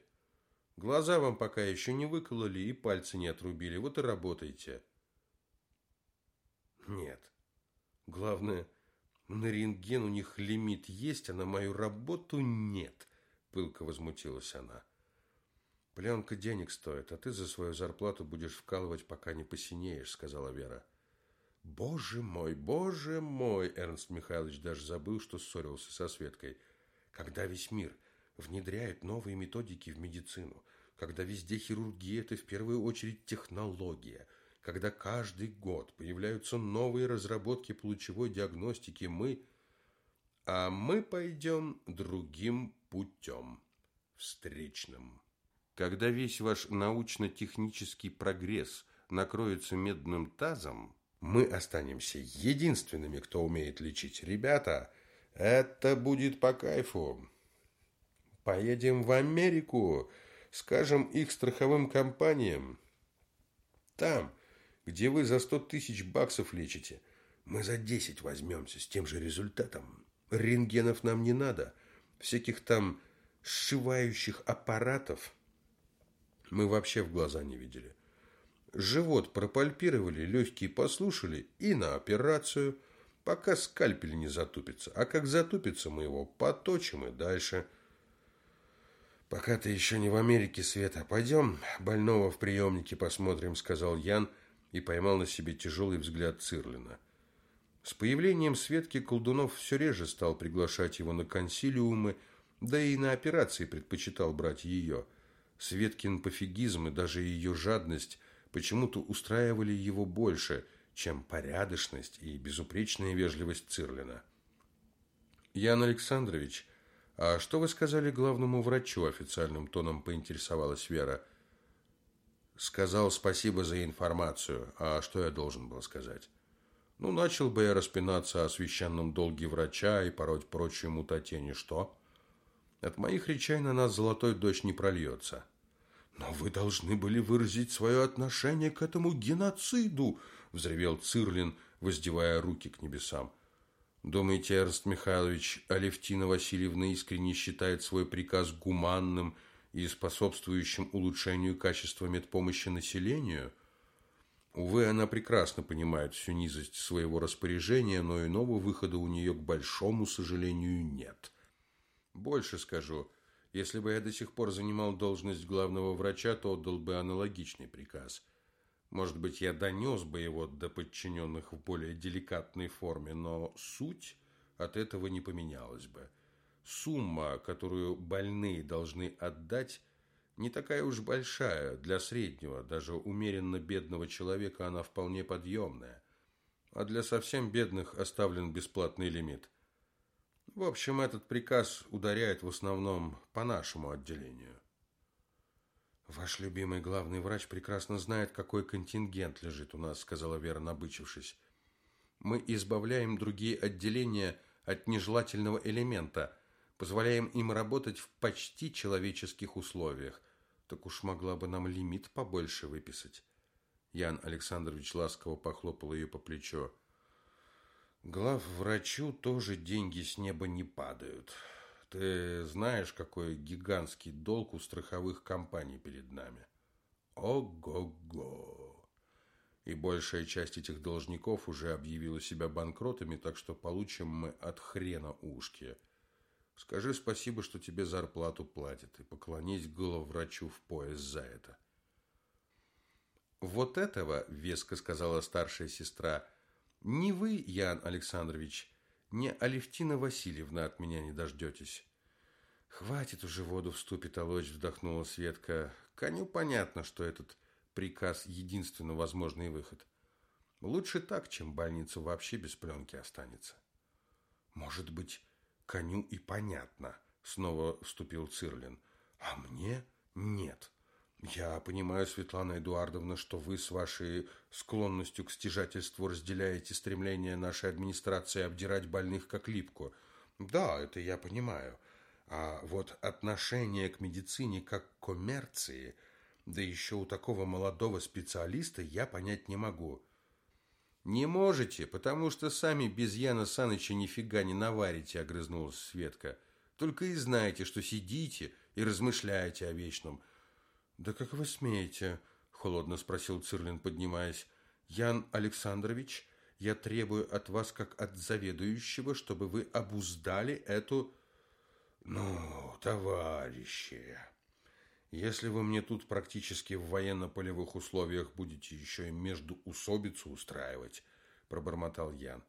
Глаза вам пока еще не выкололи и пальцы не отрубили, вот и работайте. Нет. Главное, на рентген у них лимит есть, а на мою работу нет, пылко возмутилась она. Пленка денег стоит, а ты за свою зарплату будешь вкалывать, пока не посинеешь, сказала Вера. Боже мой, боже мой, Эрнст Михайлович даже забыл, что ссорился со Светкой. Когда весь мир внедряет новые методики в медицину, когда везде хирургия – это в первую очередь технология, когда каждый год появляются новые разработки по лучевой диагностики, мы... А мы пойдем другим путем, встречным. Когда весь ваш научно-технический прогресс накроется медным тазом, мы останемся единственными, кто умеет лечить. Ребята, это будет по кайфу. Поедем в Америку, скажем их страховым компаниям. Там, где вы за сто тысяч баксов лечите, мы за десять возьмемся с тем же результатом. Рентгенов нам не надо, всяких там сшивающих аппаратов мы вообще в глаза не видели. Живот пропальпировали, легкие послушали и на операцию, пока скальпель не затупится. А как затупится, мы его поточим и дальше. Пока ты еще не в Америке, Света, пойдем больного в приемнике посмотрим, сказал Ян и поймал на себе тяжелый взгляд Цирлина. С появлением Светки Колдунов все реже стал приглашать его на консилиумы, да и на операции предпочитал брать ее. Светкин пофигизм и даже ее жадность – почему-то устраивали его больше, чем порядочность и безупречная вежливость Цирлина. «Ян Александрович, а что вы сказали главному врачу?» официальным тоном поинтересовалась Вера. «Сказал спасибо за информацию. А что я должен был сказать?» «Ну, начал бы я распинаться о священном долге врача и пороть прочую мутатень, что?» «От моих речей на нас золотой дождь не прольется». «Но вы должны были выразить свое отношение к этому геноциду!» – взревел Цирлин, воздевая руки к небесам. «Думаете, Эрнст Михайлович, Алевтина Васильевна искренне считает свой приказ гуманным и способствующим улучшению качества медпомощи населению?» Увы, она прекрасно понимает всю низость своего распоряжения, но иного выхода у нее, к большому сожалению, нет. Больше скажу – если бы я до сих пор занимал должность главного врача, то отдал бы аналогичный приказ. Может быть, я донес бы его до подчиненных в более деликатной форме, но суть от этого не поменялась бы. Сумма, которую больные должны отдать, не такая уж большая. Для среднего, даже умеренно бедного человека она вполне подъемная. А для совсем бедных оставлен бесплатный лимит – в общем, этот приказ ударяет в основном по нашему отделению. Ваш любимый главный врач прекрасно знает, какой контингент лежит у нас, сказала Вера, набычившись. Мы избавляем другие отделения от нежелательного элемента, позволяем им работать в почти человеческих условиях. Так уж могла бы нам лимит побольше выписать. Ян Александрович ласково похлопал ее по плечу. Главврачу тоже деньги с неба не падают. Ты знаешь, какой гигантский долг у страховых компаний перед нами? Ого-го! И большая часть этих должников уже объявила себя банкротами, так что получим мы от хрена ушки. Скажи спасибо, что тебе зарплату платят, и поклонись главврачу в пояс за это. Вот этого, веско сказала старшая сестра, — ни вы, Ян Александрович, ни Алевтина Васильевна от меня не дождетесь. Хватит уже воду в ступе толочь, вздохнула Светка. Коню понятно, что этот приказ единственно возможный выход. Лучше так, чем больница вообще без пленки останется. Может быть, коню и понятно, снова вступил Цирлин. А мне нет. Я понимаю, Светлана Эдуардовна, что вы с вашей склонностью к стяжательству разделяете стремление нашей администрации обдирать больных как липку. Да, это я понимаю. А вот отношение к медицине как к коммерции, да еще у такого молодого специалиста, я понять не могу. Не можете, потому что сами без Яна Саныча нифига не наварите, огрызнулась Светка. Только и знаете, что сидите и размышляете о вечном – «Да как вы смеете?» – холодно спросил Цирлин, поднимаясь. «Ян Александрович, я требую от вас, как от заведующего, чтобы вы обуздали эту...» «Ну, товарищи, Если вы мне тут практически в военно-полевых условиях будете еще и между усобицу устраивать, пробормотал Ян.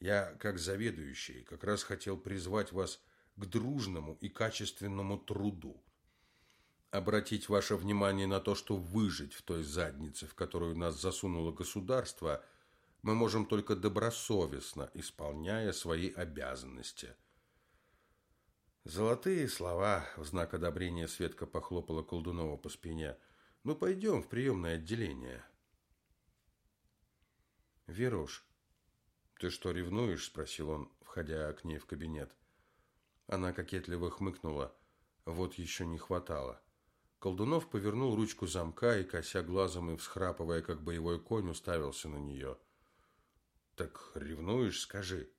Я, как заведующий, как раз хотел призвать вас к дружному и качественному труду. Обратить ваше внимание на то, что выжить в той заднице, в которую нас засунуло государство, мы можем только добросовестно, исполняя свои обязанности. Золотые слова, в знак одобрения Светка похлопала Колдунова по спине. Ну, пойдем в приемное отделение. Веруш, ты что, ревнуешь? Спросил он, входя к ней в кабинет. Она кокетливо хмыкнула. Вот еще не хватало. Колдунов повернул ручку замка и, кося глазом и всхрапывая, как боевой конь, уставился на нее. «Так ревнуешь, скажи».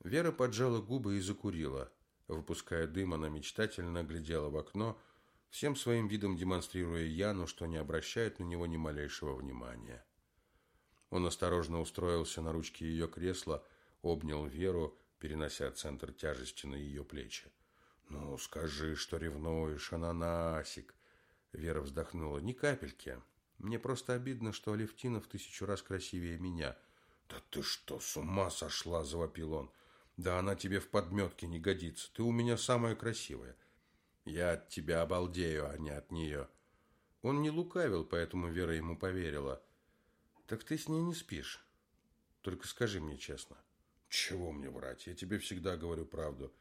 Вера поджала губы и закурила. Выпуская дым, она мечтательно глядела в окно, всем своим видом демонстрируя Яну, что не обращает на него ни малейшего внимания. Он осторожно устроился на ручке ее кресла, обнял Веру, перенося центр тяжести на ее плечи. «Ну, скажи, что ревнуешь, ананасик!» Вера вздохнула. «Ни капельки. Мне просто обидно, что Алевтина в тысячу раз красивее меня». «Да ты что, с ума сошла?» – завопил он. «Да она тебе в подметке не годится. Ты у меня самая красивая. Я от тебя обалдею, а не от нее». Он не лукавил, поэтому Вера ему поверила. «Так ты с ней не спишь? Только скажи мне честно». «Чего мне врать? Я тебе всегда говорю правду.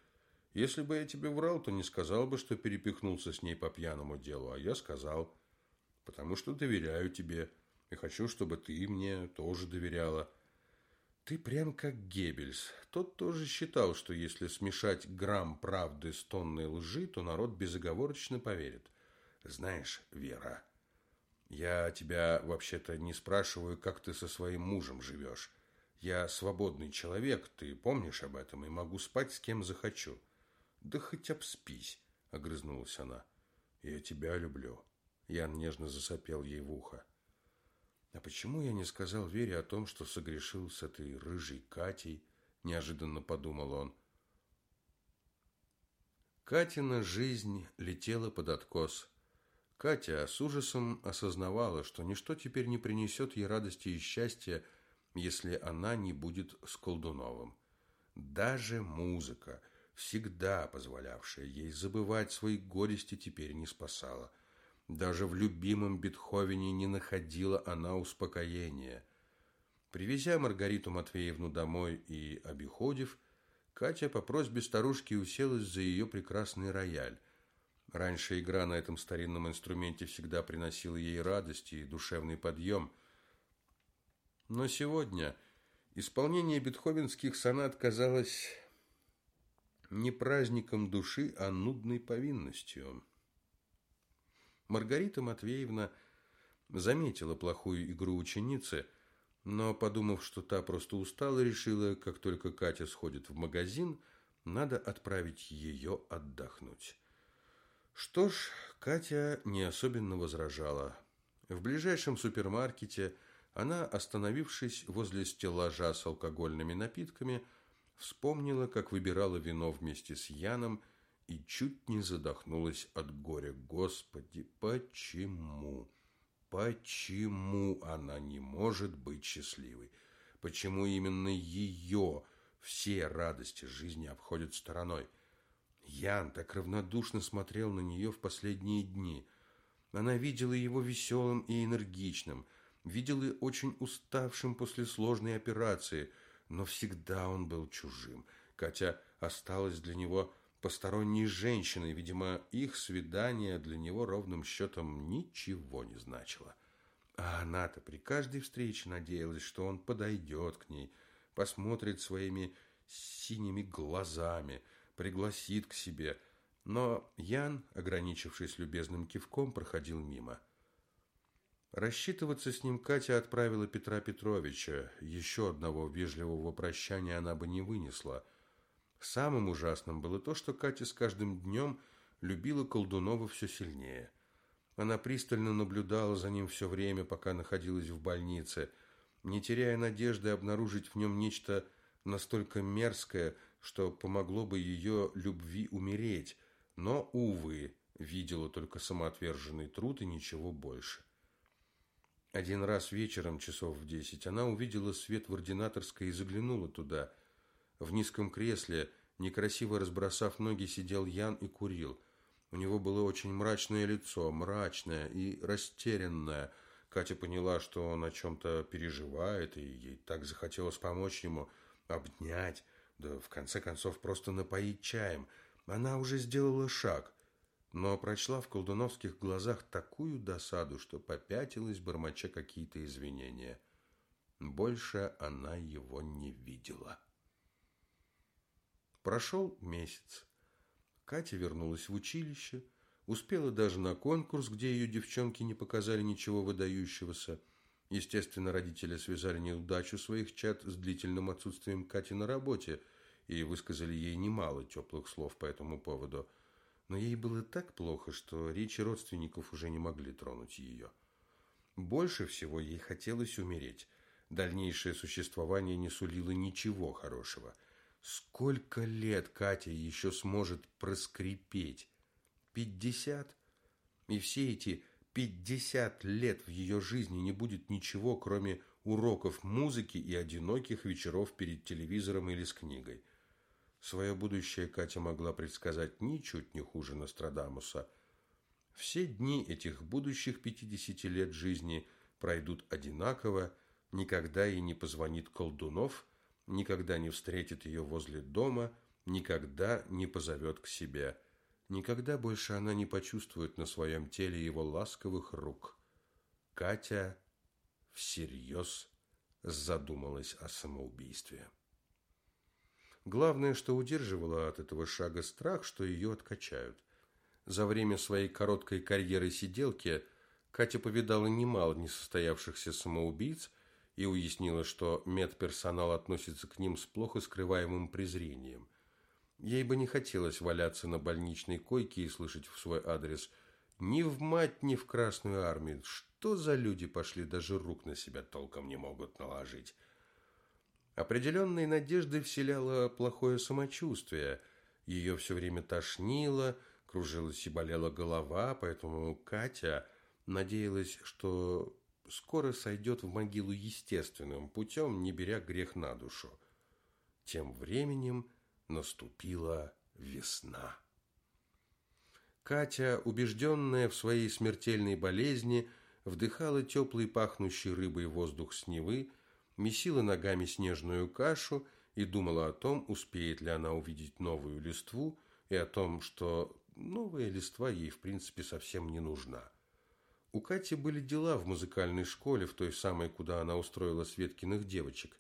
Если бы я тебе врал, то не сказал бы, что перепихнулся с ней по пьяному делу, а я сказал, потому что доверяю тебе и хочу, чтобы ты мне тоже доверяла». Ты прям как Геббельс. Тот тоже считал, что если смешать грамм правды с тонной лжи, то народ безоговорочно поверит. Знаешь, Вера, я тебя вообще-то не спрашиваю, как ты со своим мужем живешь. Я свободный человек, ты помнишь об этом, и могу спать с кем захочу. Да хоть обспись, огрызнулась она. Я тебя люблю. Ян нежно засопел ей в ухо. А почему я не сказал Вере о том, что согрешил с этой рыжей Катей? Неожиданно подумал он. Катина жизнь летела под откос. Катя с ужасом осознавала, что ничто теперь не принесет ей радости и счастья, если она не будет с Колдуновым. Даже музыка, всегда позволявшая ей забывать свои горести, теперь не спасала. Даже в любимом Бетховене не находила она успокоения. Привезя Маргариту Матвеевну домой и обиходив, Катя по просьбе старушки уселась за ее прекрасный рояль. Раньше игра на этом старинном инструменте всегда приносила ей радость и душевный подъем. Но сегодня исполнение бетховенских сонат казалось не праздником души, а нудной повинностью. Маргарита Матвеевна заметила плохую игру ученицы, но, подумав, что та просто устала, решила, как только Катя сходит в магазин, надо отправить ее отдохнуть. Что ж, Катя не особенно возражала. В ближайшем супермаркете она, остановившись возле стеллажа с алкогольными напитками, вспомнила, как выбирала вино вместе с Яном и чуть не задохнулась от горя. Господи, почему? Почему она не может быть счастливой? Почему именно ее все радости жизни обходят стороной? Ян так равнодушно смотрел на нее в последние дни. Она видела его веселым и энергичным, видела очень уставшим после сложной операции, но всегда он был чужим. Катя осталась для него посторонней женщиной. Видимо, их свидание для него ровным счетом ничего не значило. А она-то при каждой встрече надеялась, что он подойдет к ней, посмотрит своими синими глазами, пригласит к себе. Но Ян, ограничившись любезным кивком, проходил мимо. Рассчитываться с ним Катя отправила Петра Петровича. Еще одного вежливого прощания она бы не вынесла – Самым ужасным было то, что Катя с каждым днем любила Колдунова все сильнее. Она пристально наблюдала за ним все время, пока находилась в больнице, не теряя надежды обнаружить в нем нечто настолько мерзкое, что помогло бы ее любви умереть. Но, увы, видела только самоотверженный труд и ничего больше. Один раз вечером, часов в десять, она увидела свет в ординаторской и заглянула туда. В низком кресле, некрасиво разбросав ноги, сидел Ян и курил. У него было очень мрачное лицо, мрачное и растерянное. Катя поняла, что он о чем-то переживает, и ей так захотелось помочь ему, обнять, да в конце концов просто напоить чаем. Она уже сделала шаг, но прочла в колдуновских глазах такую досаду, что попятилась, бормоча какие-то извинения. Больше она его не видела. Прошел месяц. Катя вернулась в училище, успела даже на конкурс, где ее девчонки не показали ничего выдающегося. Естественно, родители связали неудачу своих чат с длительным отсутствием Кати на работе и высказали ей немало теплых слов по этому поводу – но ей было так плохо, что речи родственников уже не могли тронуть ее. Больше всего ей хотелось умереть. Дальнейшее существование не сулило ничего хорошего. Сколько лет Катя еще сможет проскрипеть? Пятьдесят? И все эти пятьдесят лет в ее жизни не будет ничего, кроме уроков музыки и одиноких вечеров перед телевизором или с книгой. Свое будущее Катя могла предсказать ничуть не хуже Нострадамуса. Все дни этих будущих 50 лет жизни пройдут одинаково, никогда ей не позвонит Колдунов, никогда не встретит ее возле дома, никогда не позовет к себе. Никогда больше она не почувствует на своем теле его ласковых рук. Катя всерьез задумалась о самоубийстве. Главное, что удерживало от этого шага страх, что ее откачают. За время своей короткой карьеры сиделки Катя повидала немало несостоявшихся самоубийц и уяснила, что медперсонал относится к ним с плохо скрываемым презрением. Ей бы не хотелось валяться на больничной койке и слышать в свой адрес «Ни в мать, ни в Красную Армию! Что за люди пошли, даже рук на себя толком не могут наложить!» Определенные надежды вселяло плохое самочувствие. Ее все время тошнило, кружилась и болела голова, поэтому Катя надеялась, что скоро сойдет в могилу естественным путем, не беря грех на душу. Тем временем наступила весна. Катя, убежденная в своей смертельной болезни, вдыхала теплый пахнущий рыбой воздух с Невы, месила ногами снежную кашу и думала о том, успеет ли она увидеть новую листву, и о том, что новая листва ей, в принципе, совсем не нужна. У Кати были дела в музыкальной школе, в той самой, куда она устроила Светкиных девочек.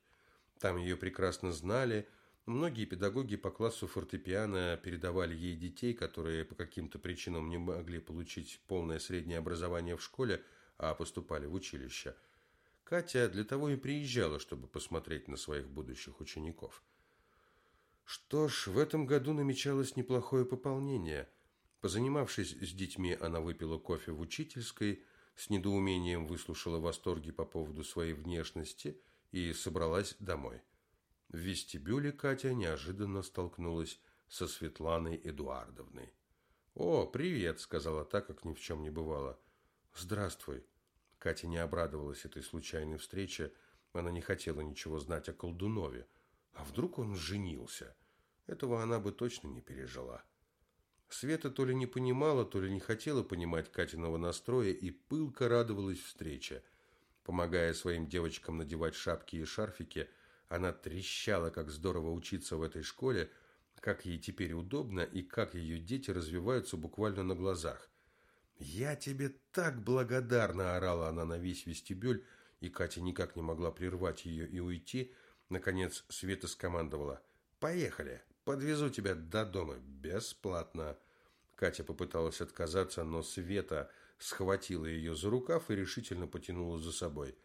Там ее прекрасно знали, многие педагоги по классу фортепиано передавали ей детей, которые по каким-то причинам не могли получить полное среднее образование в школе, а поступали в училище – Катя для того и приезжала, чтобы посмотреть на своих будущих учеников. Что ж, в этом году намечалось неплохое пополнение. Позанимавшись с детьми, она выпила кофе в учительской, с недоумением выслушала восторги по поводу своей внешности и собралась домой. В вестибюле Катя неожиданно столкнулась со Светланой Эдуардовной. «О, привет!» – сказала так, как ни в чем не бывало. «Здравствуй!» Катя не обрадовалась этой случайной встрече, она не хотела ничего знать о колдунове. А вдруг он женился? Этого она бы точно не пережила. Света то ли не понимала, то ли не хотела понимать Катиного настроя и пылко радовалась встрече. Помогая своим девочкам надевать шапки и шарфики, она трещала, как здорово учиться в этой школе, как ей теперь удобно и как ее дети развиваются буквально на глазах. «Я тебе так благодарна!» – орала она на весь вестибюль, и Катя никак не могла прервать ее и уйти. Наконец Света скомандовала. «Поехали! Подвезу тебя до дома бесплатно!» Катя попыталась отказаться, но Света схватила ее за рукав и решительно потянула за собой.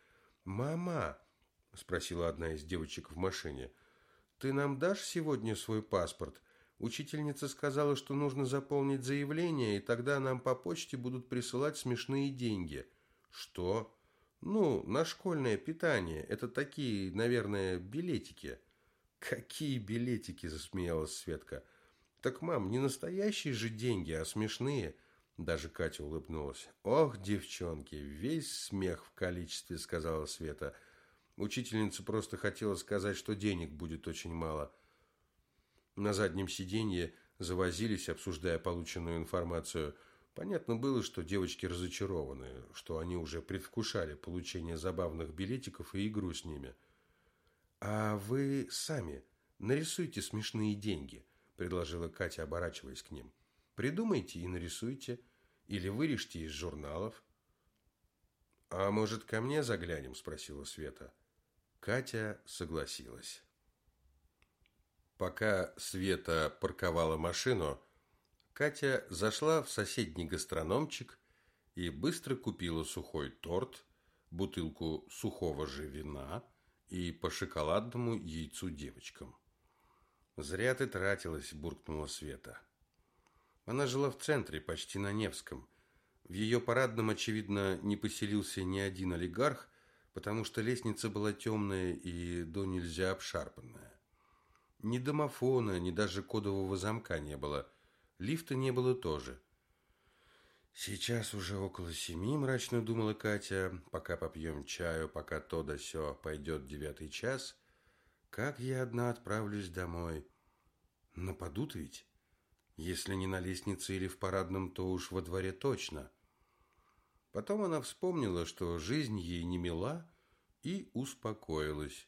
«Мама!» – спросила одна из девочек в машине. «Ты нам дашь сегодня свой паспорт? Учительница сказала, что нужно заполнить заявление, и тогда нам по почте будут присылать смешные деньги. Что? Ну, на школьное питание. Это такие, наверное, билетики. Какие билетики, засмеялась Светка. Так, мам, не настоящие же деньги, а смешные. Даже Катя улыбнулась. «Ох, девчонки, весь смех в количестве», — сказала Света. Учительница просто хотела сказать, что денег будет очень мало. На заднем сиденье завозились, обсуждая полученную информацию. Понятно было, что девочки разочарованы, что они уже предвкушали получение забавных билетиков и игру с ними. «А вы сами нарисуйте смешные деньги», — предложила Катя, оборачиваясь к ним. Придумайте и нарисуйте, или вырежьте из журналов. А может, ко мне заглянем, спросила Света. Катя согласилась. Пока Света парковала машину, Катя зашла в соседний гастрономчик и быстро купила сухой торт, бутылку сухого же вина и по шоколадному яйцу девочкам. «Зря ты тратилась», – буркнула Света. Она жила в центре, почти на Невском. В ее парадном, очевидно, не поселился ни один олигарх, потому что лестница была темная и до нельзя обшарпанная. Ни домофона, ни даже кодового замка не было. Лифта не было тоже. «Сейчас уже около семи», – мрачно думала Катя, – «пока попьем чаю, пока то да сё, пойдет девятый час. Как я одна отправлюсь домой? Нападут ведь?» Если не на лестнице или в парадном, то уж во дворе точно. Потом она вспомнила, что жизнь ей не мила, и успокоилась.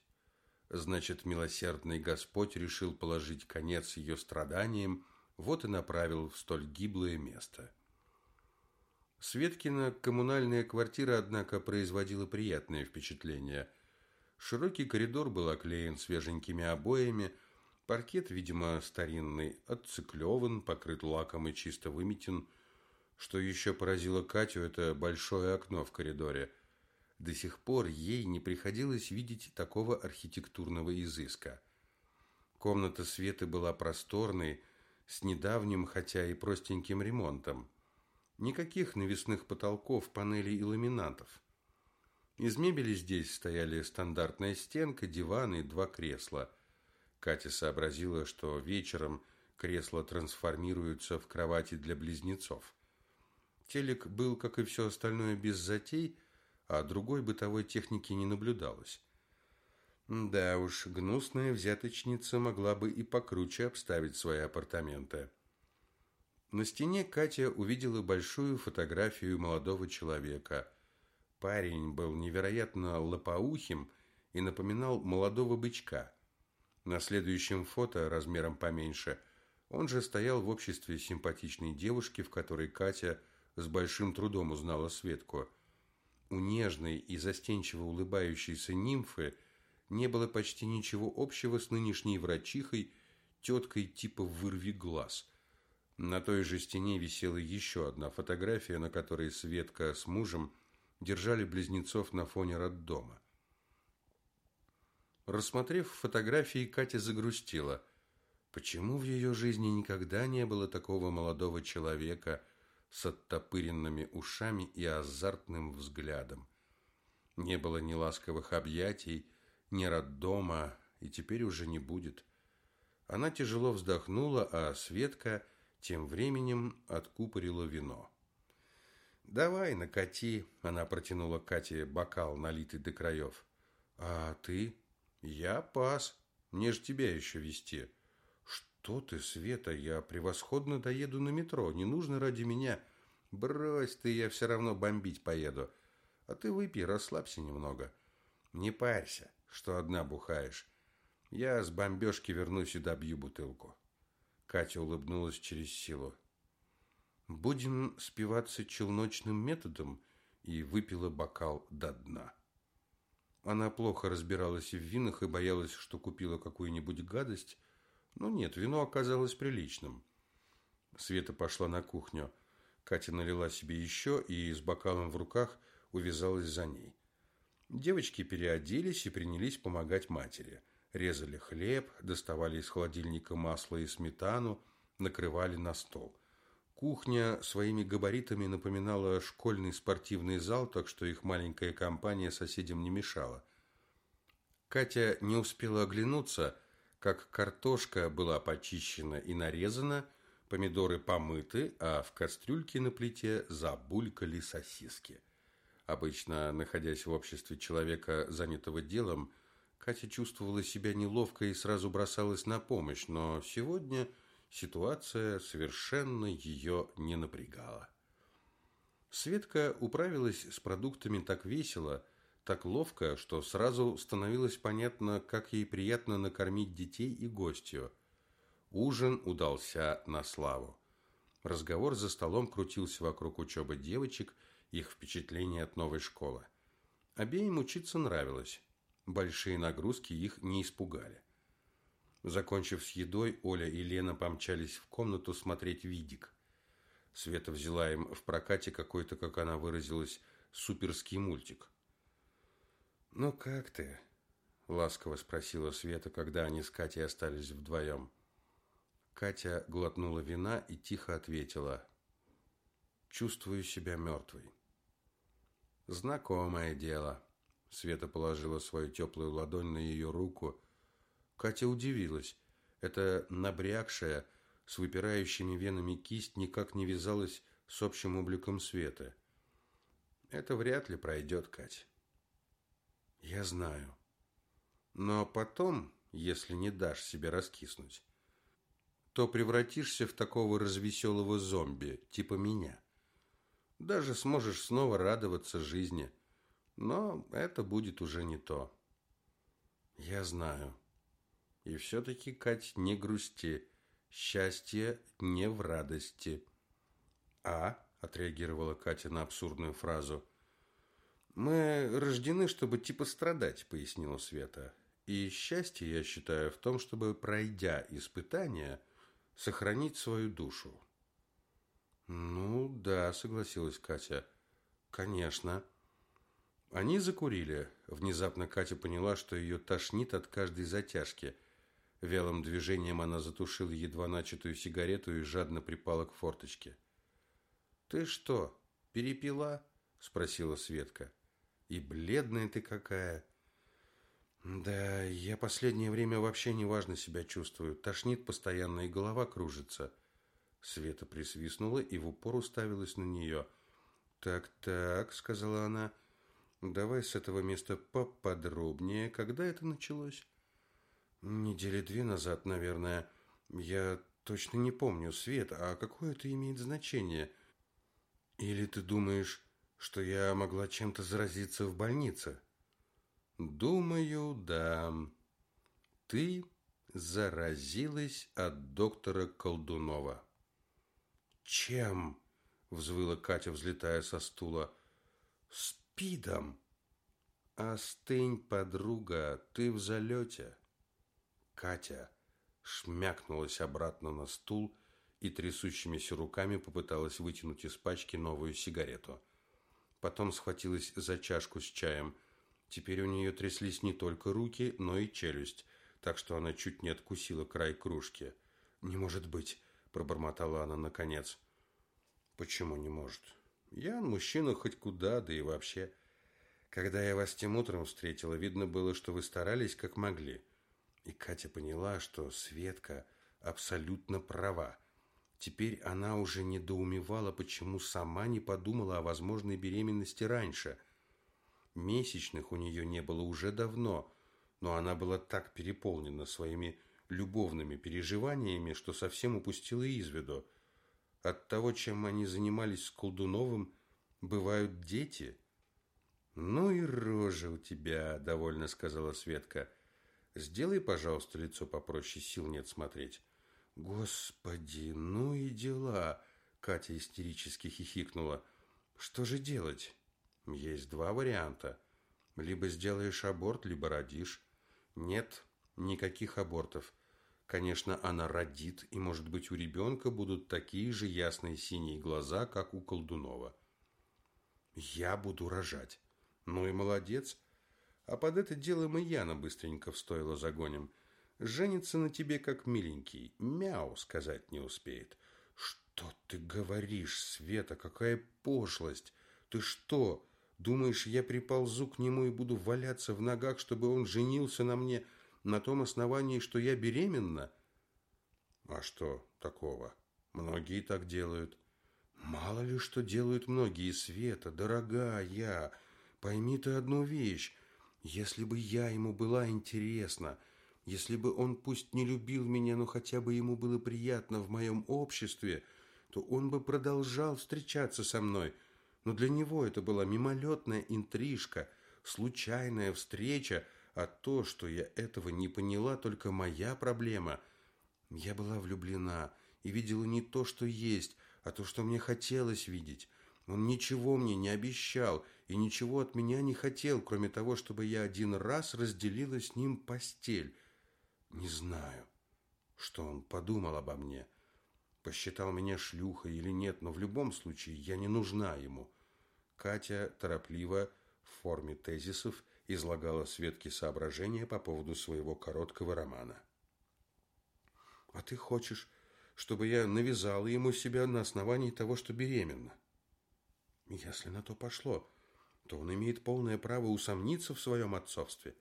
Значит, милосердный Господь решил положить конец ее страданиям, вот и направил в столь гиблое место. Светкина коммунальная квартира, однако, производила приятное впечатление. Широкий коридор был оклеен свеженькими обоями – Паркет, видимо, старинный, отциклеван, покрыт лаком и чисто выметен. Что еще поразило Катю, это большое окно в коридоре. До сих пор ей не приходилось видеть такого архитектурного изыска. Комната Светы была просторной, с недавним, хотя и простеньким ремонтом. Никаких навесных потолков, панелей и ламинатов. Из мебели здесь стояли стандартная стенка, диван и два кресла – Катя сообразила, что вечером кресла трансформируются в кровати для близнецов. Телек был, как и все остальное, без затей, а другой бытовой техники не наблюдалось. Да уж, гнусная взяточница могла бы и покруче обставить свои апартаменты. На стене Катя увидела большую фотографию молодого человека. Парень был невероятно лопоухим и напоминал молодого бычка – на следующем фото, размером поменьше, он же стоял в обществе симпатичной девушки, в которой Катя с большим трудом узнала Светку. У нежной и застенчиво улыбающейся нимфы не было почти ничего общего с нынешней врачихой, теткой типа «вырви глаз». На той же стене висела еще одна фотография, на которой Светка с мужем держали близнецов на фоне роддома. Рассмотрев фотографии, Катя загрустила. Почему в ее жизни никогда не было такого молодого человека с оттопыренными ушами и азартным взглядом? Не было ни ласковых объятий, ни роддома, и теперь уже не будет. Она тяжело вздохнула, а Светка тем временем откупорила вино. «Давай, накати», – она протянула Кате бокал, налитый до краев. «А ты?» Я пас. Мне ж тебя еще вести. Что ты, Света, я превосходно доеду на метро. Не нужно ради меня. Брось ты, я все равно бомбить поеду. А ты выпей, расслабься немного. Не парься, что одна бухаешь. Я с бомбежки вернусь и добью бутылку. Катя улыбнулась через силу. Будем спиваться челночным методом и выпила бокал до дна. Она плохо разбиралась в винах и боялась, что купила какую-нибудь гадость. Но нет, вино оказалось приличным. Света пошла на кухню. Катя налила себе еще и с бокалом в руках увязалась за ней. Девочки переоделись и принялись помогать матери. Резали хлеб, доставали из холодильника масло и сметану, накрывали на стол. Кухня своими габаритами напоминала школьный спортивный зал, так что их маленькая компания соседям не мешала. Катя не успела оглянуться, как картошка была почищена и нарезана, Помидоры помыты, а в кастрюльке на плите забулькали сосиски. Обычно, находясь в обществе человека, занятого делом, Катя чувствовала себя неловко и сразу бросалась на помощь, но сегодня ситуация совершенно ее не напрягала. Светка управилась с продуктами так весело, так ловко, что сразу становилось понятно, как ей приятно накормить детей и гостью. Ужин удался на славу. Разговор за столом крутился вокруг учебы девочек, их впечатления от новой школы. Обеим учиться нравилось. Большие нагрузки их не испугали. Закончив с едой, Оля и Лена помчались в комнату смотреть видик. Света взяла им в прокате какой-то, как она выразилась, суперский мультик. «Ну как ты?» – ласково спросила Света, когда они с Катей остались вдвоем. Катя глотнула вина и тихо ответила. «Чувствую себя мертвой». «Знакомое дело». Света положила свою теплую ладонь на ее руку. Катя удивилась. Эта набрякшая, с выпирающими венами кисть никак не вязалась с общим обликом Светы. «Это вряд ли пройдет, Кать». «Я знаю. Но потом, если не дашь себе раскиснуть, то превратишься в такого развеселого зомби, типа меня. Даже сможешь снова радоваться жизни». Но это будет уже не то. Я знаю. И все-таки, Кать, не грусти. Счастье не в радости. А, отреагировала Катя на абсурдную фразу. Мы рождены, чтобы типа страдать, пояснила Света. И счастье, я считаю, в том, чтобы, пройдя испытания, сохранить свою душу. Ну, да, согласилась Катя. Конечно. Они закурили. Внезапно Катя поняла, что ее тошнит от каждой затяжки. Вялым движением она затушила едва начатую сигарету и жадно припала к форточке. «Ты что, перепила?» – спросила Светка. «И бледная ты какая!» «Да, я последнее время вообще неважно себя чувствую. Тошнит постоянно и голова кружится». Света присвистнула и в упор уставилась на нее. «Так-так», – сказала она, – Давай с этого места поподробнее. Когда это началось? Недели две назад, наверное. Я точно не помню, Свет, а какое это имеет значение? Или ты думаешь, что я могла чем-то заразиться в больнице? Думаю, да. Ты заразилась от доктора Колдунова. Чем? взвыла Катя, взлетая со стула спидом. Остынь, подруга, ты в залете. Катя шмякнулась обратно на стул и трясущимися руками попыталась вытянуть из пачки новую сигарету. Потом схватилась за чашку с чаем. Теперь у нее тряслись не только руки, но и челюсть, так что она чуть не откусила край кружки. «Не может быть!» – пробормотала она наконец. «Почему не может?» Я мужчина хоть куда, да и вообще. Когда я вас тем утром встретила, видно было, что вы старались как могли. И Катя поняла, что Светка абсолютно права. Теперь она уже недоумевала, почему сама не подумала о возможной беременности раньше. Месячных у нее не было уже давно, но она была так переполнена своими любовными переживаниями, что совсем упустила из виду. От того, чем они занимались с Колдуновым, бывают дети. Ну и рожа у тебя, довольно сказала Светка. Сделай, пожалуйста, лицо попроще, сил нет смотреть. Господи, ну и дела, Катя истерически хихикнула. Что же делать? Есть два варианта. Либо сделаешь аборт, либо родишь. Нет, никаких абортов. Конечно, она родит, и, может быть, у ребенка будут такие же ясные синие глаза, как у Колдунова. Я буду рожать. Ну и молодец. А под это дело мы Яна быстренько в загоним. Женится на тебе, как миленький. Мяу сказать не успеет. Что ты говоришь, Света, какая пошлость? Ты что, думаешь, я приползу к нему и буду валяться в ногах, чтобы он женился на мне на том основании, что я беременна? А что такого? Многие так делают. Мало ли что делают многие, Света, дорогая. Пойми ты одну вещь. Если бы я ему была интересна, если бы он пусть не любил меня, но хотя бы ему было приятно в моем обществе, то он бы продолжал встречаться со мной. Но для него это была мимолетная интрижка, случайная встреча, а то, что я этого не поняла, только моя проблема. Я была влюблена и видела не то, что есть, а то, что мне хотелось видеть. Он ничего мне не обещал и ничего от меня не хотел, кроме того, чтобы я один раз разделила с ним постель. Не знаю, что он подумал обо мне. Посчитал меня шлюхой или нет, но в любом случае я не нужна ему. Катя торопливо в форме тезисов излагала Светке соображения по поводу своего короткого романа. «А ты хочешь, чтобы я навязала ему себя на основании того, что беременна?» «Если на то пошло, то он имеет полное право усомниться в своем отцовстве.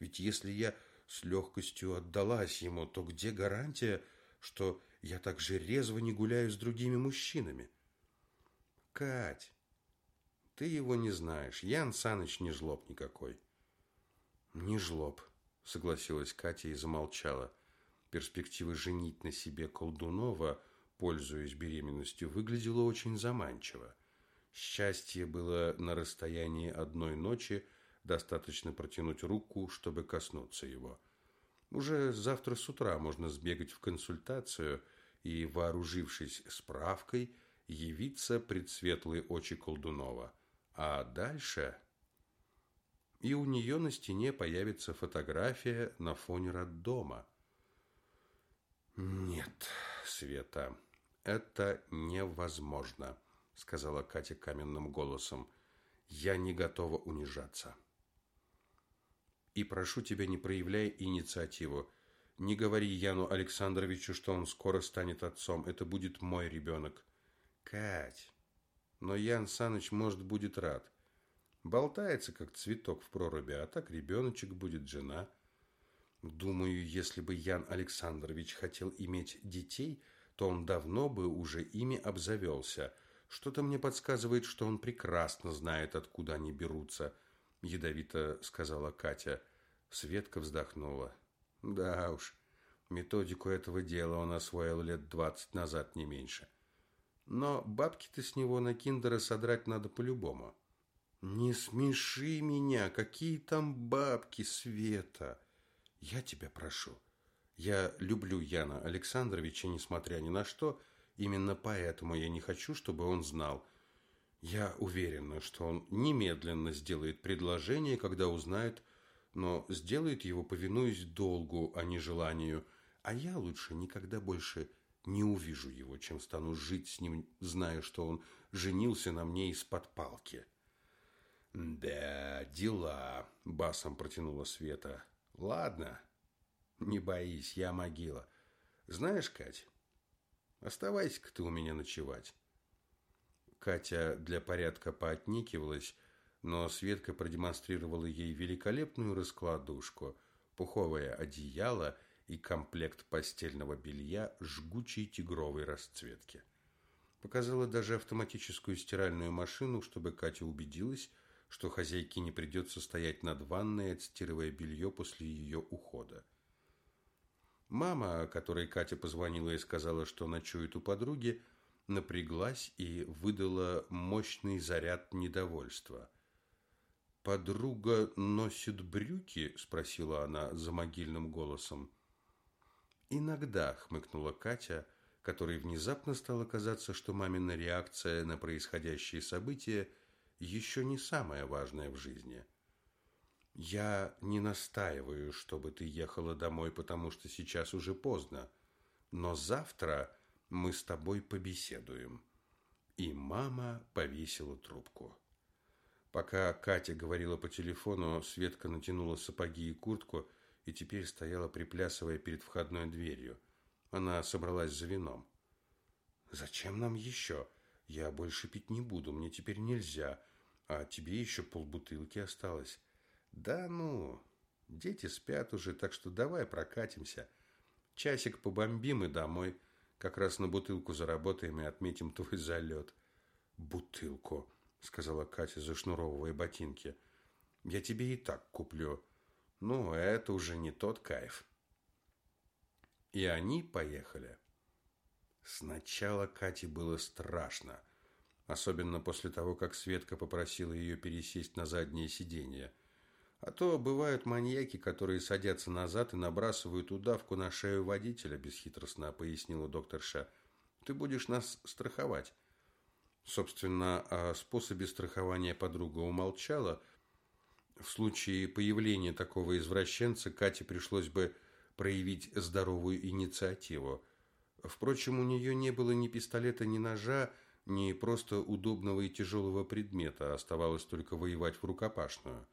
Ведь если я с легкостью отдалась ему, то где гарантия, что я так же резво не гуляю с другими мужчинами? Кать, ты его не знаешь. Ян Саныч не жлоб никакой. Не жлоб, согласилась Катя и замолчала. Перспектива женить на себе Колдунова, пользуясь беременностью, выглядела очень заманчиво. Счастье было на расстоянии одной ночи, Достаточно протянуть руку, чтобы коснуться его. Уже завтра с утра можно сбегать в консультацию и, вооружившись справкой, явиться пред светлые очи Колдунова. А дальше... И у нее на стене появится фотография на фоне роддома. «Нет, Света, это невозможно», — сказала Катя каменным голосом. «Я не готова унижаться». И прошу тебя, не проявляй инициативу. Не говори Яну Александровичу, что он скоро станет отцом. Это будет мой ребенок. Кать, но Ян Саныч, может, будет рад. Болтается, как цветок в проруби, а так ребеночек будет, жена. Думаю, если бы Ян Александрович хотел иметь детей, то он давно бы уже ими обзавелся. Что-то мне подсказывает, что он прекрасно знает, откуда они берутся – ядовито сказала Катя. Светка вздохнула. Да уж, методику этого дела он освоил лет двадцать назад, не меньше. Но бабки-то с него на киндера содрать надо по-любому. Не смеши меня, какие там бабки, Света? Я тебя прошу. Я люблю Яна Александровича, несмотря ни на что. Именно поэтому я не хочу, чтобы он знал – я уверена, что он немедленно сделает предложение, когда узнает, но сделает его, повинуясь долгу, а не желанию. А я лучше никогда больше не увижу его, чем стану жить с ним, зная, что он женился на мне из-под палки. «Да, дела», — басом протянула Света. «Ладно, не боись, я могила. Знаешь, Кать, оставайся-ка ты у меня ночевать». Катя для порядка поотникивалась, но Светка продемонстрировала ей великолепную раскладушку, пуховое одеяло и комплект постельного белья жгучей тигровой расцветки. Показала даже автоматическую стиральную машину, чтобы Катя убедилась, что хозяйке не придется стоять над ванной, отстирывая белье после ее ухода. Мама, которой Катя позвонила и сказала, что ночует у подруги, напряглась и выдала мощный заряд недовольства. «Подруга носит брюки?» – спросила она за могильным голосом. «Иногда», – хмыкнула Катя, которой внезапно стало казаться, что мамина реакция на происходящие события еще не самое важное в жизни. «Я не настаиваю, чтобы ты ехала домой, потому что сейчас уже поздно, но завтра мы с тобой побеседуем». И мама повесила трубку. Пока Катя говорила по телефону, Светка натянула сапоги и куртку и теперь стояла, приплясывая перед входной дверью. Она собралась за вином. «Зачем нам еще? Я больше пить не буду, мне теперь нельзя, а тебе еще полбутылки осталось». «Да ну, дети спят уже, так что давай прокатимся. Часик побомбим и домой». Как раз на бутылку заработаем и отметим твой залет. Бутылку, сказала Катя, зашнуровывая ботинки. Я тебе и так куплю. Ну, это уже не тот кайф. И они поехали. Сначала Кате было страшно, особенно после того, как Светка попросила ее пересесть на заднее сиденье. А то бывают маньяки, которые садятся назад и набрасывают удавку на шею водителя, бесхитростно пояснила докторша. Ты будешь нас страховать. Собственно, о способе страхования подруга умолчала. В случае появления такого извращенца Кате пришлось бы проявить здоровую инициативу. Впрочем, у нее не было ни пистолета, ни ножа, ни просто удобного и тяжелого предмета, оставалось только воевать в рукопашную.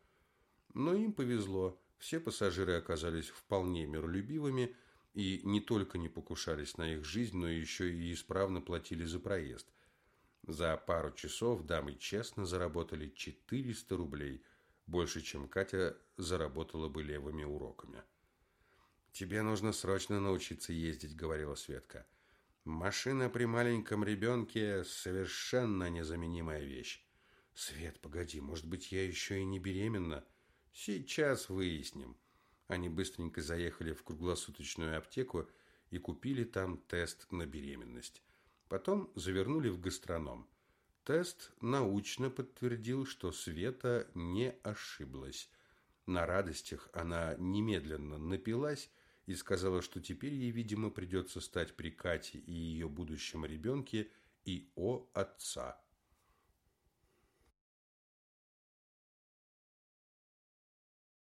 Но им повезло, все пассажиры оказались вполне миролюбивыми и не только не покушались на их жизнь, но еще и исправно платили за проезд. За пару часов дамы честно заработали 400 рублей, больше, чем Катя заработала бы левыми уроками. «Тебе нужно срочно научиться ездить», — говорила Светка. «Машина при маленьком ребенке — совершенно незаменимая вещь». «Свет, погоди, может быть, я еще и не беременна?» «Сейчас выясним». Они быстренько заехали в круглосуточную аптеку и купили там тест на беременность. Потом завернули в гастроном. Тест научно подтвердил, что Света не ошиблась. На радостях она немедленно напилась и сказала, что теперь ей, видимо, придется стать при Кате и ее будущем ребенке и о отца.